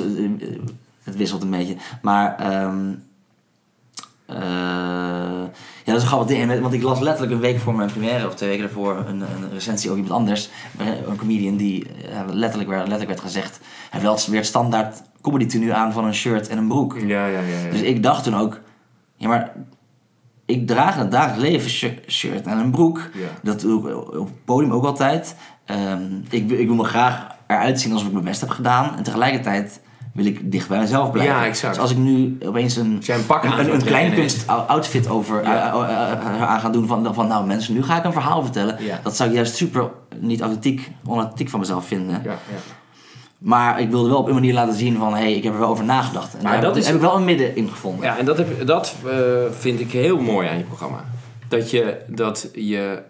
het wisselt een beetje. Maar ehm eh, ja, dat is een grappig ding. Want ik las letterlijk een week voor mijn première, of twee weken daarvoor, een, een recensie over iemand anders. Een comedian die eh, letterlijk, werd, letterlijk werd gezegd... Hij wel weer standaard comedy tenue aan van een shirt en een broek. Ja, ja, ja. ja. Dus ik dacht toen ook... Ja, maar ik draag in het dagelijks leven shi- shirt en een broek. Ja. Dat doe ik op het podium ook altijd. Ehm, ik, ik wil me graag eruit zien alsof ik mijn best heb gedaan. En tegelijkertijd wil ik dicht bij mezelf blijven. Ja, exact. Dus als ik nu opeens een, een pak een, aan een, gaat een trekken kleinkunst outfit over Ja. eh, eh, eh, aan gaan doen van, van... Nou mensen, nu ga ik een verhaal vertellen. Ja. Dat zou ik juist super niet authentiek, onauthentiek van mezelf vinden. Ja, ja. Maar ik wilde wel op een manier laten zien van... Hé, hey, ik heb er wel over nagedacht. En Maar daar dat heb, is- heb ik wel een midden in gevonden. Ja, en dat, heb, dat vind ik heel mooi aan je programma. Dat je, dat je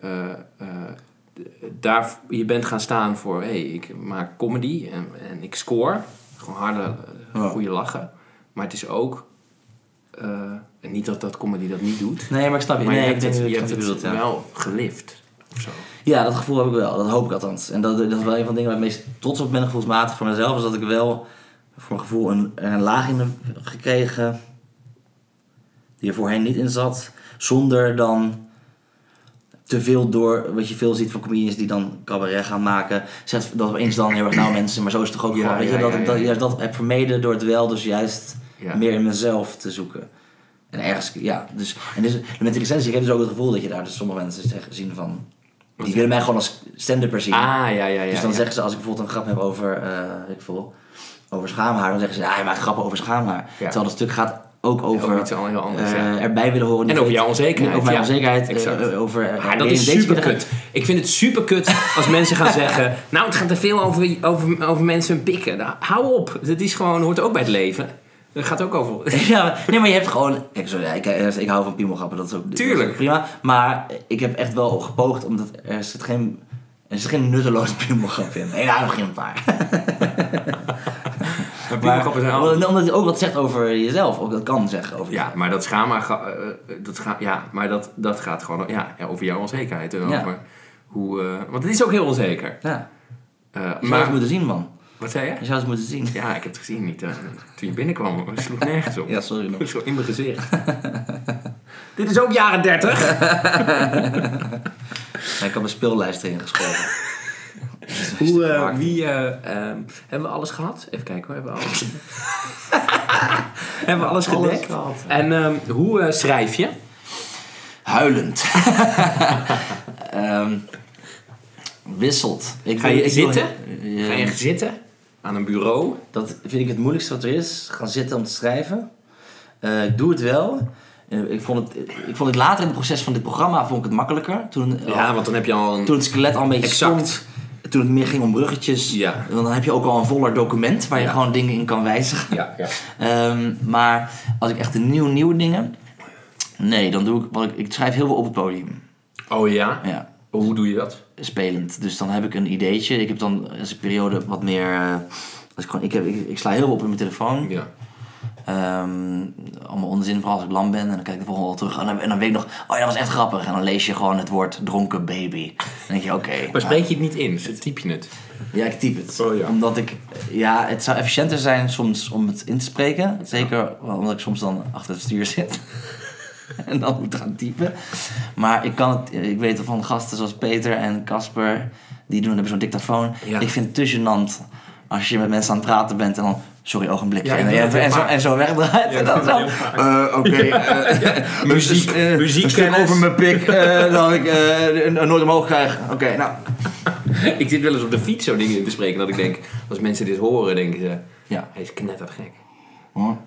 daar, je bent gaan staan voor, hé, hey, ik maak comedy en, en ik score. Gewoon harde, eh, Ja. goede lachen. Maar het is ook, eh, en niet dat dat comedy dat niet doet, Nee, maar ik snap je. maar nee, je ik hebt denk het, dat je hebt het bedoelt, ja. wel gelift. Of zo. Ja, dat gevoel heb ik wel. Dat hoop ik althans. En dat, dat is wel een van de dingen waar ik meest trots op ben, gevoelsmatig voor mezelf. Is dat ik wel voor mijn gevoel een, een laag in heb gekregen die er voorheen niet in zat. Zonder dan te veel door, wat je veel ziet van comedians die dan cabaret gaan maken. Zegt dat opeens dan heel erg nou mensen, maar zo is het toch ook Ja, gewoon. Weet ja, je, dat, ja, ik dat, ja. heb vermeden door het wel dus juist Ja. meer in mezelf te zoeken. En ergens, ja, dus, en dus met licentie, heb dus ook het gevoel dat je daar dus sommige mensen zien van, die willen mij gewoon als stand-upper zien. Ah, ja, ja, ja. dus dan ja. zeggen ze, als ik bijvoorbeeld een grap heb over, eh ik veel, over schaamhaar, dan zeggen ze, ja, hij maakt grappen over schaamhaar. Terwijl dat stuk gaat ook over iets heel anders, eh, ja. erbij willen horen. En over jouw onzekerheid, Over mijn ja. onzekerheid, eh, Exact. over... eh, Ah, dat is super kut. Ik vind het super kut als mensen gaan zeggen... Nou, het gaat te veel over, over, over mensen pikken. Nou, hou op. Het is gewoon, hoort ook bij het leven. Het gaat ook over... Ja, nee, maar je hebt gewoon... Sorry, ik, ik, ik hou van piemelgrappen, dat is ook dat is Tuurlijk. prima. Maar ik heb echt wel gepoogd, omdat er zit geen... Er zit geen nutteloze piemelgrap in. Nee, nou, nog geen paar. Zijn omdat het ook wat zegt over jezelf. Ook dat kan zeggen over Ja, maar dat schaamhaar... eh, eh, dat ga, ja, maar dat, dat gaat gewoon ja, over jouw onzekerheid. En Ja. over hoe... eh, want het is ook heel onzeker. Ja. Eh, Je zou het maar... moeten zien, man. Wat zei je? Je zou het moeten zien. Ja, ik heb het gezien. Niet, toen je binnenkwam. Het sloeg nergens op. Ja, sorry nog. Zo in mijn gezicht. Dit is ook jaren 30. Ja, ik heb een speellijst erin geschoven. Hoe, eh, wie, eh, ehm, hebben we alles gehad? Even kijken hoor, hebben we alles hebben we alles Alles gedekt? gehad. En ehm, hoe eh, schrijf je? Huilend. Ehm, wisselt. Ik Ga je zitten? Ga je zitten aan een bureau? Dat vind ik het moeilijkste wat er is. Gaan zitten om te schrijven. Ik doe het wel. Ik, vond het, ik vond het later in het proces van dit programma vond ik het makkelijker. Toen, Ja, want dan heb je al een... toen het skelet al een beetje Exact. stond. Toen het meer ging om bruggetjes. Ja. Dan heb je ook al een voller document waar je Ja. gewoon dingen in kan wijzigen. Ja, ja. Ehm, maar als ik echt een nieuw, nieuwe dingen... Nee, dan doe ik... Wat ik, ik schrijf heel veel op het podium. Oh ja? Ja, Hoe doe je dat? spelend. Dus dan heb ik een ideetje. Ik heb dan als een periode wat meer... eh, als ik, gewoon, ik, heb, ik, ik sla heel veel op in mijn telefoon. Ja. Ehm, allemaal onzin, vooral als ik lam ben. En dan kijk ik de volgende wel terug. En dan, en dan weet ik nog, oh ja, dat was echt grappig. En dan lees je gewoon het woord dronken baby. Dan denk je, oké. Maar spreek je het niet in? Typ je het? Ja, ik typ het. Oh, ja. Omdat ik, ja, het zou efficiënter zijn soms om het in te spreken. Zeker omdat ik soms dan achter het stuur zit. en dan moet gaan typen. Maar ik kan het, ik weet van gasten zoals Peter en Casper, die doen hebben zo'n dictafoon. Ja. Ik vind het te gênant als je met mensen aan het praten bent en dan, sorry, ogenblikje. Ja, en, dat heel en, zo, en zo wegdraait. Ja, dan eh, oké. eh, Muziek- een, eh, een stuk over mijn pik, eh, dat ik eh, nooit omhoog krijg. Oké, nou. ik zit wel eens op de fiets zo dingen in te spreken dat ik denk, als mensen dit horen, denken ze, Ja. hij is knettergek. Hoor.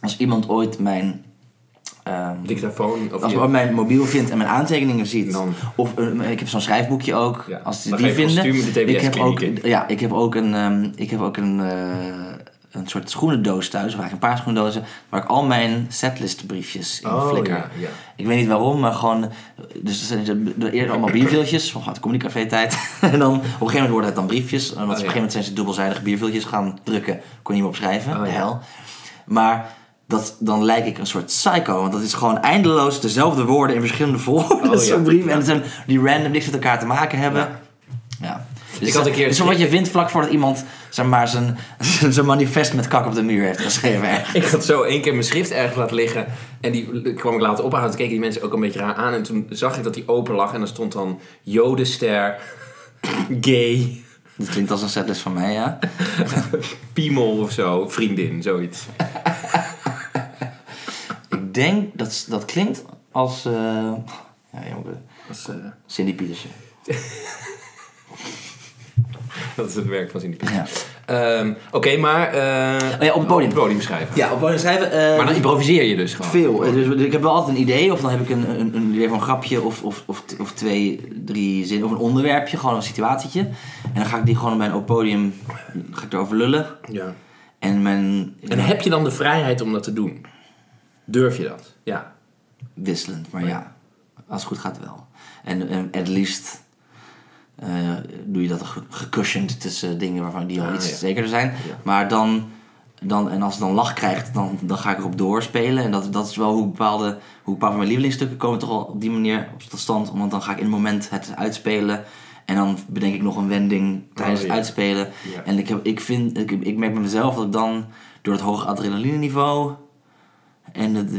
Als iemand ooit mijn, ehm, Dictafoon of als je- mijn mobiel vindt en mijn aantekeningen ziet, Dan- of eh, ik heb zo'n schrijfboekje ook, Ja, als die je vinden. ik heb ook, ja, ik heb ook een, ehm, ik heb ook een, eh, een soort schoenendoos thuis, of eigenlijk een paar schoenendozen, waar ik al mijn setlistbriefjes in Oh, flikker. ja, ja. Ik weet niet waarom, maar gewoon. Dus er zijn de- de- eerder allemaal bierviltjes, van de communicafé-tijd. en dan op een gegeven moment worden het dan briefjes. En op een gegeven moment zijn ze dubbelzijdige bierviltjes gaan drukken. Kon je niet meer opschrijven, Oh, de ja. hel. Maar dat, dan lijk ik een soort psycho. Want dat is gewoon eindeloos dezelfde woorden in verschillende volgorde. Oh, zo'n brief. En het zijn die random niks met elkaar te maken hebben. Ja. Dus Ik had een keer- zo wat je vindt vlak voordat iemand zeg maar, zijn, zijn manifest met kak op de muur heeft geschreven. Ik had zo één keer mijn schrift ergens laten liggen. En die kwam ik later ophalen. Toen keken die mensen ook een beetje raar aan. En toen zag ik dat die open lag. En dan stond dan Jodenster, gay, Dat klinkt als een setlist van mij, ja. piemel of zo. Vriendin, zoiets. Ik denk dat dat klinkt als. eh ja, jongen, is, eh, Cindy Pietersen. Dat is het werk van Cindy Ja. Ehm, Oké, maar... eh, Oh ja, op het podium. Op het podium schrijven. Ja, op podium schrijven. eh, Maar dan improviseer je dus gewoon. veel. Eh, Dus ik heb wel altijd een idee, of dan heb ik een, een, een idee van een grapje, of, of, of, of twee, drie zinnen, of een onderwerpje, gewoon een situatietje. En dan ga ik die gewoon bij een op podium ga ik erover lullen. Ja. En mijn. En heb je dan de vrijheid om dat te doen? Durf je dat? Ja. Wisselend, maar ja, als het goed gaat wel. En, en het liefst eh, doe je dat ge- gecushioned tussen dingen waarvan die al Ah, iets ja. zekerder zijn. Ja. Maar dan, dan, en als het dan lach krijgt, dan, dan ga ik erop doorspelen. En dat, dat is wel hoe bepaalde, hoe bepaalde van mijn lievelingsstukken komen toch al op die manier tot stand. Want dan ga ik in het moment het uitspelen. En dan bedenk ik nog een wending tijdens Oh, ja. het uitspelen. En ik, heb, ik, vind, ik, ik merk bij mezelf dat ik dan door het hoge adrenaline niveau en het,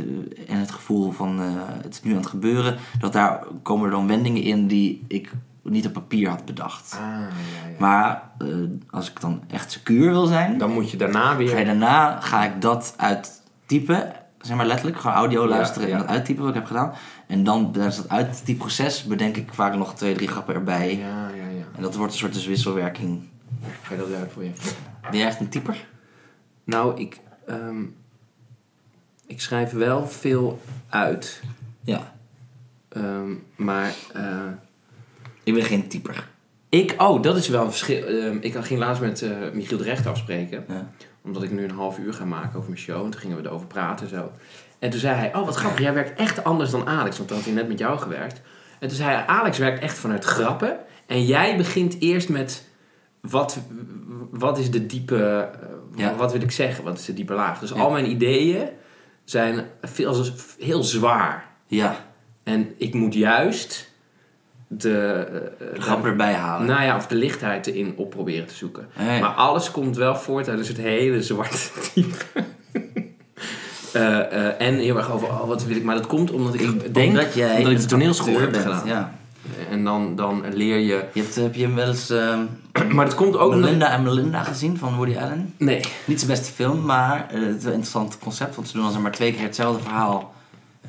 en het gevoel van eh, het is nu aan het gebeuren, dat daar komen er dan wendingen in die ik niet op papier had bedacht. Ah, ja, ja. Maar eh, als ik dan echt secuur wil zijn, Dan moet je daarna ga je weer... daarna ga ik dat uittypen, zeg maar letterlijk, gewoon audio luisteren ja. en dat uittypen wat ik heb gedaan. En dan tijdens dat uittypproces bedenk ik vaak nog twee, drie grappen erbij. Ja, ja, ja. En dat wordt een soort dus wisselwerking. Ga je dat uit voor je? Ben jij echt een typer? Nou, ik... ehm, ik schrijf wel veel uit. Ja. Ehm, maar... eh, Ik ben geen typer. ik... Oh, dat is wel een verschil. Ehm, ik ging laatst met eh, Michiel de Recht afspreken. Ja. Omdat ik nu een half uur ga maken over mijn show. En toen gingen we erover praten en zo. En toen zei hij, oh wat grappig, jij werkt echt anders dan Alex. Want dan had hij net met jou gewerkt. En toen zei hij, Alex werkt echt vanuit grappen. En jij begint eerst met, wat, wat is de diepe, eh, Ja. wat wil ik zeggen? Wat is de diepe laag? Dus Ja. al mijn ideeën zijn veel, heel zwaar. Ja, En ik moet juist de... eh, grap erbij halen. nou ja, of de lichtheid erin op proberen te zoeken. Maar alles komt wel voort uit dus het hele zwarte type. Eh, eh, en heel erg over, oh, wat wil ik. Maar dat komt omdat ik denk Omdat jij dat ik de toneelschool heb bent, gedaan. Ja. En dan, dan leer je... Je hebt, heb je hem wel eens ehm, Maar dat komt ook omdat... Melinda en Melinda gezien van Woody Allen? Nee. Niet zijn beste film, maar het is wel een interessant concept. Want ze doen zeg maar twee keer hetzelfde verhaal.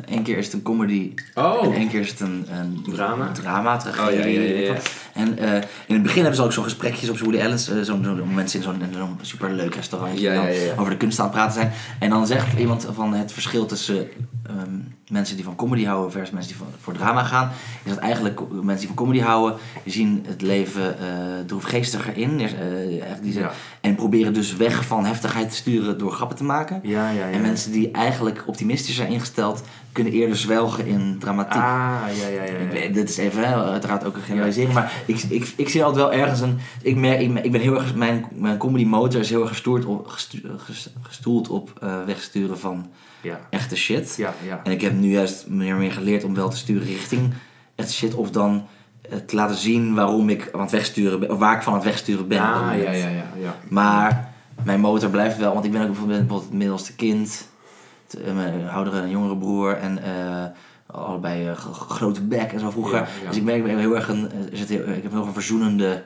Eén keer is het een comedy Oh. en één keer is het een, een Drama? drama tragedie. Oh, ja, ja, ja, ja. weet ik wat. En eh, in het begin hebben ze ook zo'n gesprekjes op zo'n Woody Allen's. eh, zo'n zo'n mensen in zo'n in zo'n superleuk ja. over de kunst aan het praten zijn. En dan zegt iemand van het verschil tussen ehm, mensen die van comedy houden versus mensen die van, voor drama gaan, is dat eigenlijk mensen die van comedy houden, zien het leven eh droefgeestiger in. eh, echt die zijn, Ja. En proberen dus weg van heftigheid te sturen door grappen te maken. Ja, ja, ja. En mensen die eigenlijk optimistisch zijn ingesteld, kunnen eerder zwelgen in dramatiek. Ah, ja, ja, ja. Dit is even, hè, uiteraard ook een generalisering, maar ik, ik, ik zie altijd wel ergens een. Ik, merk, ik, ik ben heel erg. Mijn, mijn comedy motor is heel erg op, gestu, gestoeld op eh, wegsturen van Ja, echte shit. ja, ja. En ik heb nu juist meer en meer geleerd om wel te sturen richting echte shit, of dan te laten zien waarom ik aan het wegsturen ben, of waar ik van aan het wegsturen ben. Ah, ja, ja, ja, ja. Maar mijn motor blijft wel, want ik ben ook bijvoorbeeld, bijvoorbeeld het middelste kind, eh, mijn oudere en jongere broer en eh, allebei eh, grote bek en zo vroeger. Ja, ja. Dus ik merk heel erg een, ik heb heel een verzoenende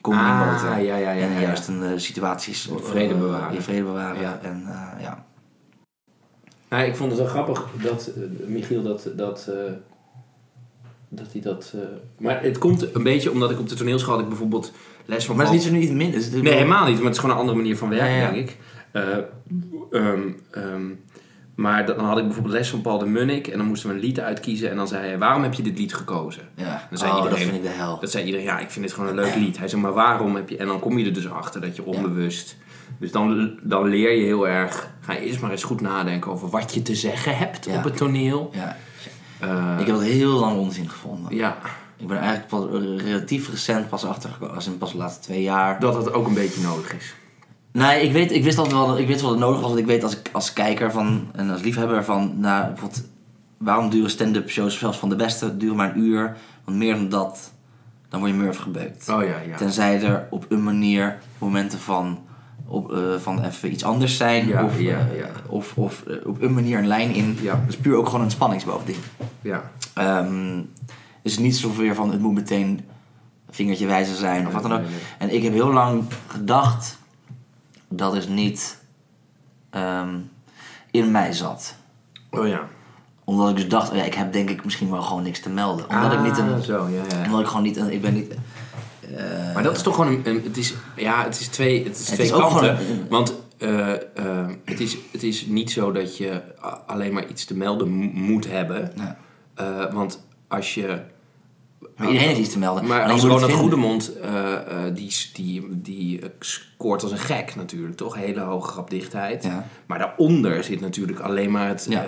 comedy motor. Ah, ja, ja, ja. en ja, juist een eh, situaties. Vrede bewaren. vrede bewaren. Ja. En ja. Nou, ik vond het wel grappig dat eh, Michiel dat. dat eh, dat hij dat. eh, maar het komt een beetje omdat ik op de toneelschool had ik bijvoorbeeld les van. Maar het is niet zo niet minder. het is Nee, helemaal niet, maar het is gewoon een andere manier van werken, Ja, ja. denk ik. Eh, ehm, ehm, maar dan had ik bijvoorbeeld les van Paul de Munnik en dan moesten we een lied uitkiezen en dan zei hij: Waarom heb je dit lied gekozen? Ja, Dan zei oh, iedereen- dat vind ik de hel. Dat zei iedereen: Ja, ik vind dit gewoon een leuk lied. Hij zei: Maar waarom heb je. En dan kom je er dus achter dat je onbewust. Dus dan, dan leer je heel erg. Ga je eerst maar eens goed nadenken over wat je te zeggen hebt Ja. op het toneel. Ja. Eh, Ik heb dat heel lang onzin gevonden. ja, Ik ben eigenlijk pas, relatief recent pas achtergekomen, als in pas de laatste twee jaar. dat dat ook een beetje nodig is. Nee, ik, weet, ik wist altijd wel, ik wist wel dat het nodig was. Want ik weet als, als kijker van, en als liefhebber van, nou, bijvoorbeeld, waarom duren stand-up shows, zelfs van de beste, duren maar een uur. Want meer dan dat, dan word je murf gebeukt. Oh ja, ja. Tenzij er op een manier momenten van, op, eh, van even iets anders zijn. Ja, of, ja, eh, ja. of, of eh, op een manier een lijn in. Ja. Dat is puur ook gewoon een spanningsboogding. ja. Ehm dus niet zover van het moet meteen vingertje wijzen zijn of wat dan ook. En ik heb heel lang gedacht dat het niet ehm, in mij zat. Oh ja. Omdat ik dus dacht, oh ja, ik heb denk ik misschien wel gewoon niks te melden. Omdat ik niet een. Ah, Zo, ja, ja. Omdat ik gewoon niet een. Ik ben niet. Eh, Maar dat is toch gewoon een, een- het is, ja, het is twee, het is Het twee is kanten. een- want eh, eh, het, is, het is niet zo dat je alleen maar iets te melden mo- moet hebben. Ja. Want als je... Maar iedereen heeft iets te melden. Maar als Ronald. Goedemond, die, die, die scoort als een gek natuurlijk, toch? Hele hoge grapdichtheid. Ja. Maar daaronder zit natuurlijk alleen maar het... Ja.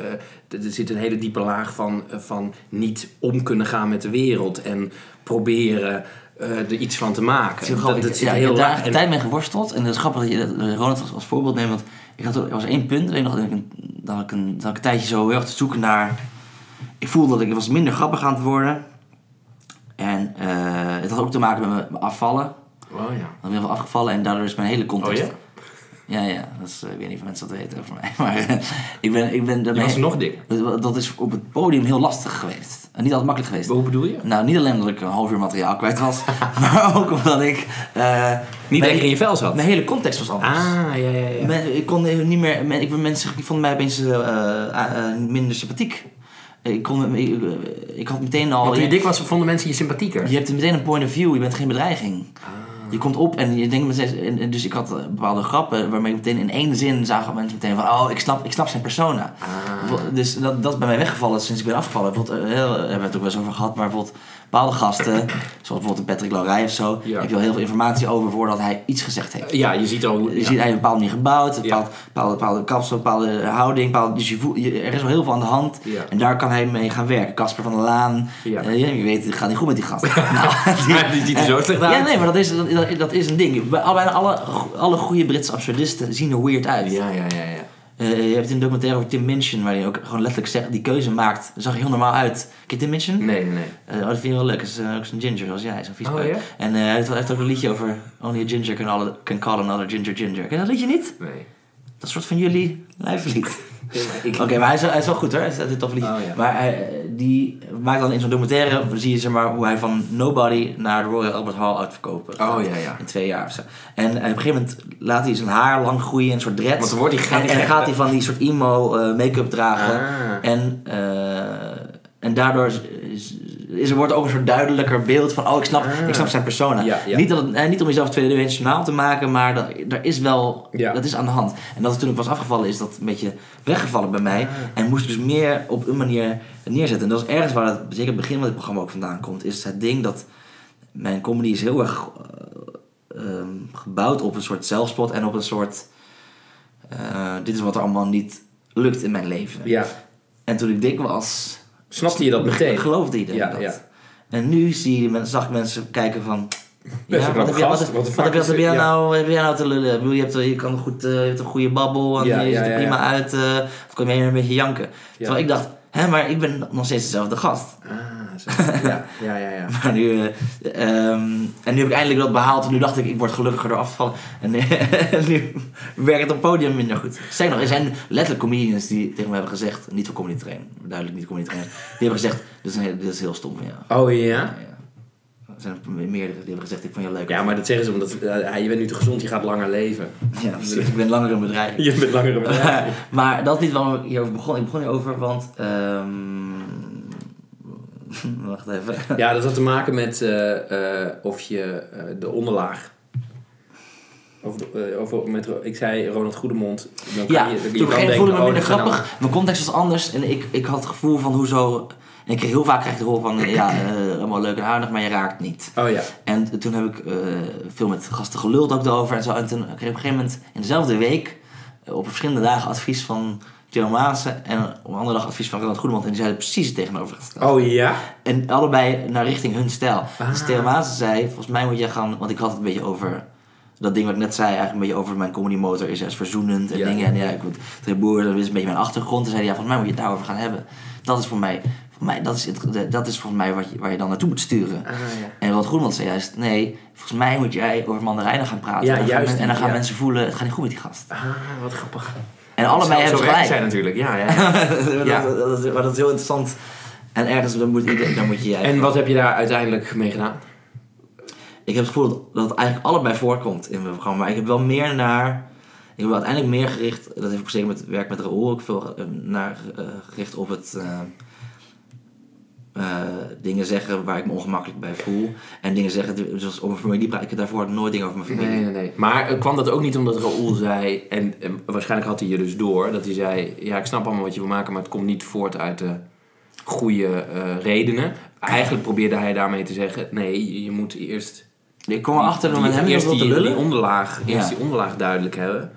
er zit een hele diepe laag van, van niet om kunnen gaan met de wereld. En proberen eh, er iets van te maken. Het grappig. Dat, dat ik heb daar een tijd mee geworsteld. En het is grappig dat je dat, Ronald als, als voorbeeld neemt. Want ik had, er was één punt. je nog, dat, ik een, dat, ik een, dat ik een tijdje zo heel erg te zoeken naar... Ik voelde dat ik was minder grappig aan het worden. En eh, het had ook te maken met mijn- mijn afvallen. Oh ja. Ik ben heel veel afgevallen en daardoor is mijn hele context... Oh Ja, ja. Dat is, eh, ik weet niet of mensen dat weten over mij. Maar eh, ik ben... Ik ben daarmee- was nog dik. dat, is op het podium heel lastig geweest. En niet altijd makkelijk geweest. Hoe bedoel je? Nou, niet alleen omdat ik een half uur materiaal kwijt was, maar ook omdat ik. eh, Niet lekker in je vel zat. Mijn hele context was anders. Ah, ja, ja, ja. Men- ik kon niet meer. Men, ik, mensen die vonden mij opeens eh, eh, eh, minder sympathiek. Ik, kon, ik, ik had meteen al. Want toen je je, dik was, vonden mensen je sympathieker. je hebt meteen een point of view, je bent geen bedreiging. Ah. Je komt op en je denkt meteen, en- en dus ik had eh, bepaalde grappen waarmee ik meteen in één zin zagen mensen meteen van, oh, ik snap, ik snap zijn persona. Ah. Dus dat, dat is bij mij weggevallen sinds ik ben afgevallen. Bijvoorbeeld, eh, heel, hebben we het ook wel eens over gehad, maar bijvoorbeeld bepaalde gasten, zoals bijvoorbeeld een Patrick Larij of zo, Ja. heb je al heel veel informatie over voordat hij iets gezegd heeft. Ja, je ziet al... Je ja. ziet hij een bepaalde manier gebouwd, een bepaalde, bepaalde kapsel, een bepaalde houding. Bepaalde, dus je voelt, je- er is wel heel veel aan de hand. Ja. En daar kan hij mee gaan werken. Casper van der Laan, Ja. eh, je weet, het gaat niet goed met die gast. nou, Ja, die ziet er zo slecht uit. Ja, nee, maar dat is, dat, dat- dat is een ding. Bijna alle, alle goede Britse absurdisten zien er weird uit. Ja, ja, ja, ja. Eh, je hebt een documentaire over Tim Minchin, waar hij ook gewoon letterlijk zegt, die keuze maakt. Dat zag er heel normaal uit. Ken je Tim Minchin? Nee, nee, nee. Eh, oh, dat vind je wel leuk. Dat is eh, ook zo'n ginger zoals jij, zo'n vies Oh, ja? En eh, hij heeft, heeft ook een liedje over Only a ginger can, all- can call another ginger ginger. Ken je dat liedje niet? Nee. Dat is een soort van jullie lijflied. Oké, maar hij is, hij is wel goed hoor. Hij is een tof liedje. Oh, ja. Maar hij, eh, die maakt dan in zo'n documentaire, zie je zeg maar, hoe hij van nobody naar de Royal Albert Hall uitverkopen Oh, ja, ja. In twee jaar of zo. En eh, op een gegeven moment laat hij zijn haar lang groeien, een soort dreads. Want dan wordt hij en, en dan gek. gaat hij van die soort emo eh, make-up dragen. Ah. En, en daardoor is, is, is er wordt ook een soort duidelijker beeld van, oh, ik snap, Ah. ik snap zijn persona. Ja, ja. Niet, dat het, eh, niet om jezelf tweedimensionaal te maken, maar dat, er is wel, Ja. dat is aan de hand. En dat het toen ik was afgevallen, is dat een beetje weggevallen bij mij. En moest ik dus meer op een manier neerzetten. En dat is ergens waar het, zeker het begin van dit programma ook vandaan komt, is het ding dat mijn comedy is heel erg eh, ehm, gebouwd op een soort zelfspot en op een soort, eh, dit is wat er allemaal niet lukt in mijn leven. Ja. En toen ik dik was, Snapte je dat meteen? geloofde iedereen Ja, dat. ja. En nu zie je, men- zag ik mensen kijken van... Best wel wat heb, jij, wat, heb, is wat heb jij? Ja. nou, heb jij nou te lullen? Ik bedoel, Je, hebt, je, kan goed, eh, je hebt een goede babbel en Ja, je ja, ziet er ja, prima ja. uit. eh of kom je een beetje janken. Terwijl ik dacht, hè, maar ik ben nog steeds dezelfde gast. Ah, Ja, ja, ja. ja. Maar nu, eh, ehm, en nu heb ik eindelijk dat behaald. En nu dacht ik, ik word gelukkiger door af te vallen. En, nu werkt het op podium minder goed. Zeg nog, er zijn letterlijk comedians die tegen me hebben gezegd... Niet voor comedy train, duidelijk niet comedy train. Die hebben gezegd, dit is, een dit is heel stom van jou. Oh ja? Ja, ja. Er zijn er meerdere die hebben gezegd, ik vond je leuk. Ja, maar dat zeggen ze omdat eh, je bent nu te gezond, je gaat langer leven. Ja, precies. Ik ben langer in bedrijf. Je bent langer een maar dat is niet waarom ik hierover begon. Ik begon hierover, want... ehm, wacht even. Ja, dat had te maken met eh, eh, of je eh, de onderlaag. Over, over met, ik zei Ronald Goedemond. Dan kan Ja, je, je toen kan denken, voelde ik me oh, minder grappig. Mijn context was anders en ik, ik had het gevoel van hoezo... En ik kreeg heel vaak krijg ik de rol van, ja, allemaal leuk en aardig, maar je raakt niet. dan- Oh ja. En toen heb ik veel met gasten geluld ook erover en zo. En toen kreeg ik op een gegeven moment in dezelfde week op verschillende dagen advies van Joe Maassen en op een andere dag advies van Ronald Goedemond. En die zeiden precies het tegenovergestelde. Oh ja? En allebei naar richting hun stijl. Ah. Dus Theo zei, volgens mij moet je gaan... Want ik had het een beetje over... Dat ding wat ik net zei, eigenlijk een beetje over mijn comedy motor is juist verzoenend en Ja. dingen. En ja, ik word boer, dat is een beetje mijn achtergrond. Toen zei hij, ja, volgens mij moet je het daarover gaan hebben. Dat is voor mij, voor mij dat, is, het- dat is volgens mij wat je, waar je dan naartoe moet sturen. Ah, ja. En Rod Groenland zei juist, nee, volgens mij moet jij over mandarijnen gaan praten. Ja, en dan, gaan juist, men- en dan gaan mensen voelen, het gaat niet goed met die gast. Ah, wat grappig. En allebei hebben ze gelijk. zij natuurlijk, ja. ja. dat, Ja. dat, dat is, maar dat is heel interessant. En ergens, dan moet, dan moet je jij... En wat heb je daar uiteindelijk mee gedaan? Ik heb het gevoel dat, dat het eigenlijk allebei voorkomt in mijn programma. Maar ik heb wel meer naar... Ik heb uiteindelijk meer gericht... Dat heeft ook zeker met het werk met Raoul ook veel eh, naar eh, gericht op het... eh, eh, dingen zeggen waar ik me ongemakkelijk bij voel. En dingen zeggen, zoals over mijn familie praat. Ik daarvoor nooit dingen over mijn familie. Nee, nee, nee. Maar eh, kwam dat ook niet omdat Raoul zei, en, waarschijnlijk had hij je dus door, dat hij zei, ja, ik snap allemaal wat je wil maken, maar het komt niet voort uit de goede eh, redenen. Eigenlijk probeerde hij daarmee te zeggen, nee, je, je moet eerst Ik kom erachter dat die, met hem eerst die, die onderlaag, Ja. eerst die onderlaag duidelijk hebben.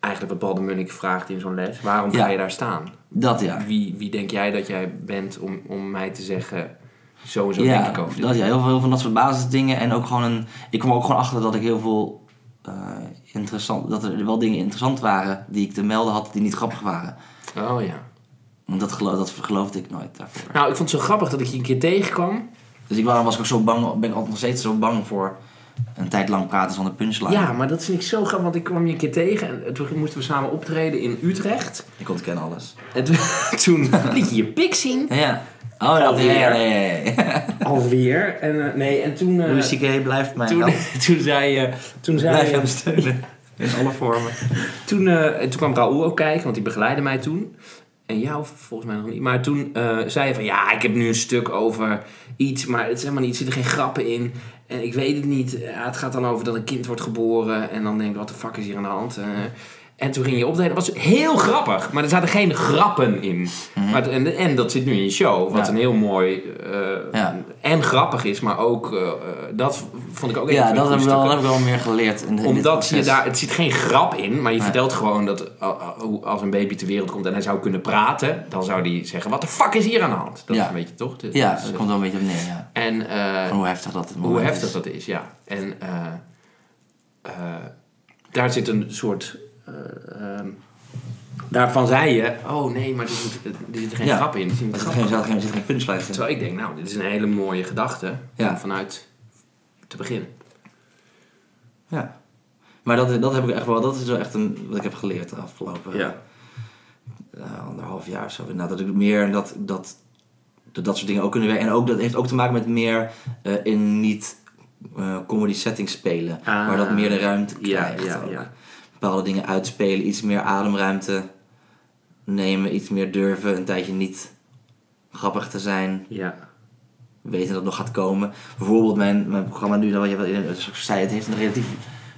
Eigenlijk wat Paul de Munnik vraagt in zo'n les, waarom Ja. ga je daar staan? Dat ja. Wie, wie denk jij dat jij bent om, om mij te zeggen, zo en zo ja, denk ik over dat, ja, heel veel, heel veel van dat soort basisdingen. En ook gewoon een... Ik kwam ook gewoon achter dat ik heel veel... eh, interessant, dat er wel dingen interessant waren die ik te melden had die niet grappig waren. Oh ja. Want dat, geloof, dat geloofde ik nooit daarvoor. Nou, ik vond het zo grappig dat ik je een keer tegenkwam. Dus ik was, was ik ook zo bang, ben ik altijd nog steeds zo bang voor een tijd lang praten van de punchline. Ja, maar dat vind ik zo grappig, want ik kwam je een keer tegen en toen moesten we samen optreden in Utrecht. Ik ontken alles. En toen, toen liet je je pik zien. Ja. Oh, dat Alweer. ja. Alweer. En, eh, nee, en toen, Louis C.K. blijft mij toen, toen zei je... Toen, zei Blijf je, hem steunen. In alle vormen. toen, en toen kwam Raoul ook kijken, want die begeleidde mij toen. En jou volgens mij nog niet. Maar toen eh, zei je van, ja, ik heb nu een stuk over iets, maar het is helemaal niet, er zitten geen grappen in. En ik weet het niet. Het gaat dan over dat een kind wordt geboren. En dan denk ik, wat de fuck is hier aan de hand? En toen ging je optreden. Dat was heel grappig. Maar er zaten geen grappen in. Maar, het- en, en dat zit nu in je show. Wat Mhm. Ja. een heel mooi... eh, Ja. En grappig is. Maar ook... eh, eh, dat vond ik ook Ja, dat heb, wel, dat heb ik wel meer geleerd. In, in dit Omdat je daar... Het zit geen grap in. Maar je vertelt gewoon dat... hoe- Als een baby ter wereld komt en hij zou kunnen praten. Dan zou hij zeggen... Wat de fuck is hier aan de hand? Dat is een beetje toch? Dat Ja, dat eh, komt wel een beetje op neer, ja. En... eh, hoe heftig dat het hoe heftig is. dat is, ja. En eh, eh, daar zit een soort. Eh, ehm, daarvan zei je: Oh nee, maar er zit, er zit geen Ja. grap in. Er zit, Er geen, in. er zit geen, punchline in. Terwijl ik denk: Nou, dit is een hele mooie gedachte Ja. om vanuit te beginnen. Ja. Maar dat, dat heb ik echt wel, dat is wel echt een, wat ik heb geleerd de afgelopen Ja. eh, anderhalf jaar of zo. Nou, dat ik meer dat, dat, dat, dat soort dingen ook kunnen werken. En ook, dat heeft ook te maken met meer eh, in niet comedy setting spelen. Ah. waar dat meer de ruimte Ja, krijgt. ja, ook. ja. Bepaalde dingen uitspelen, iets meer ademruimte nemen, iets meer durven, een tijdje niet grappig te zijn, Ja. weten dat het nog gaat komen. Bijvoorbeeld mijn, mijn programma nu, wat je je zei, het heeft een relatief,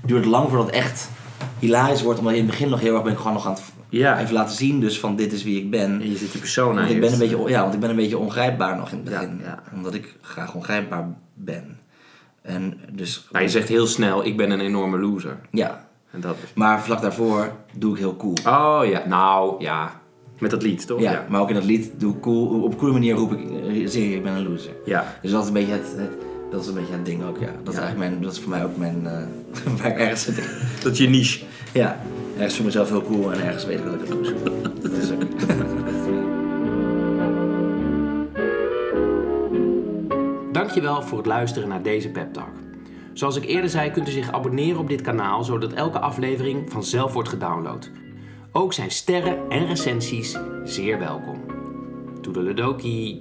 duurt lang voordat het echt hilarisch wordt, omdat je in het begin nog heel erg ben ik gewoon nog aan het Ja. even laten zien, dus van dit is wie ik ben. En je zit die persoon aan Want ik je. ben een beetje, ja, want ik ben een beetje ongrijpbaar nog in het begin. ja. Omdat ik graag ongrijpbaar ben. En dus, Nou, je zegt heel snel, ik ben een enorme loser. ja. En dat... Maar vlak daarvoor doe ik heel cool. Oh ja, nou ja. Met dat lied, toch? Ja, maar ook in dat lied doe ik cool. Op een coole manier roep ik, zing ik, ben een loser. Ja. Dus dat is een beetje het, het- dat is een beetje het ding ook, ja. Dat is eigenlijk mijn, dat is voor mij ook mijn, ik ergens zit. Dat is je niche. Ja, ergens voor mezelf heel cool en ergens weet ik dat ik een loser ben. Dat is ook. Dankjewel voor het luisteren naar deze pep talk. Zoals ik eerder zei, kunt u zich abonneren op dit kanaal, zodat elke aflevering vanzelf wordt gedownload. Ook zijn sterren en recensies zeer welkom. Toedeledokie.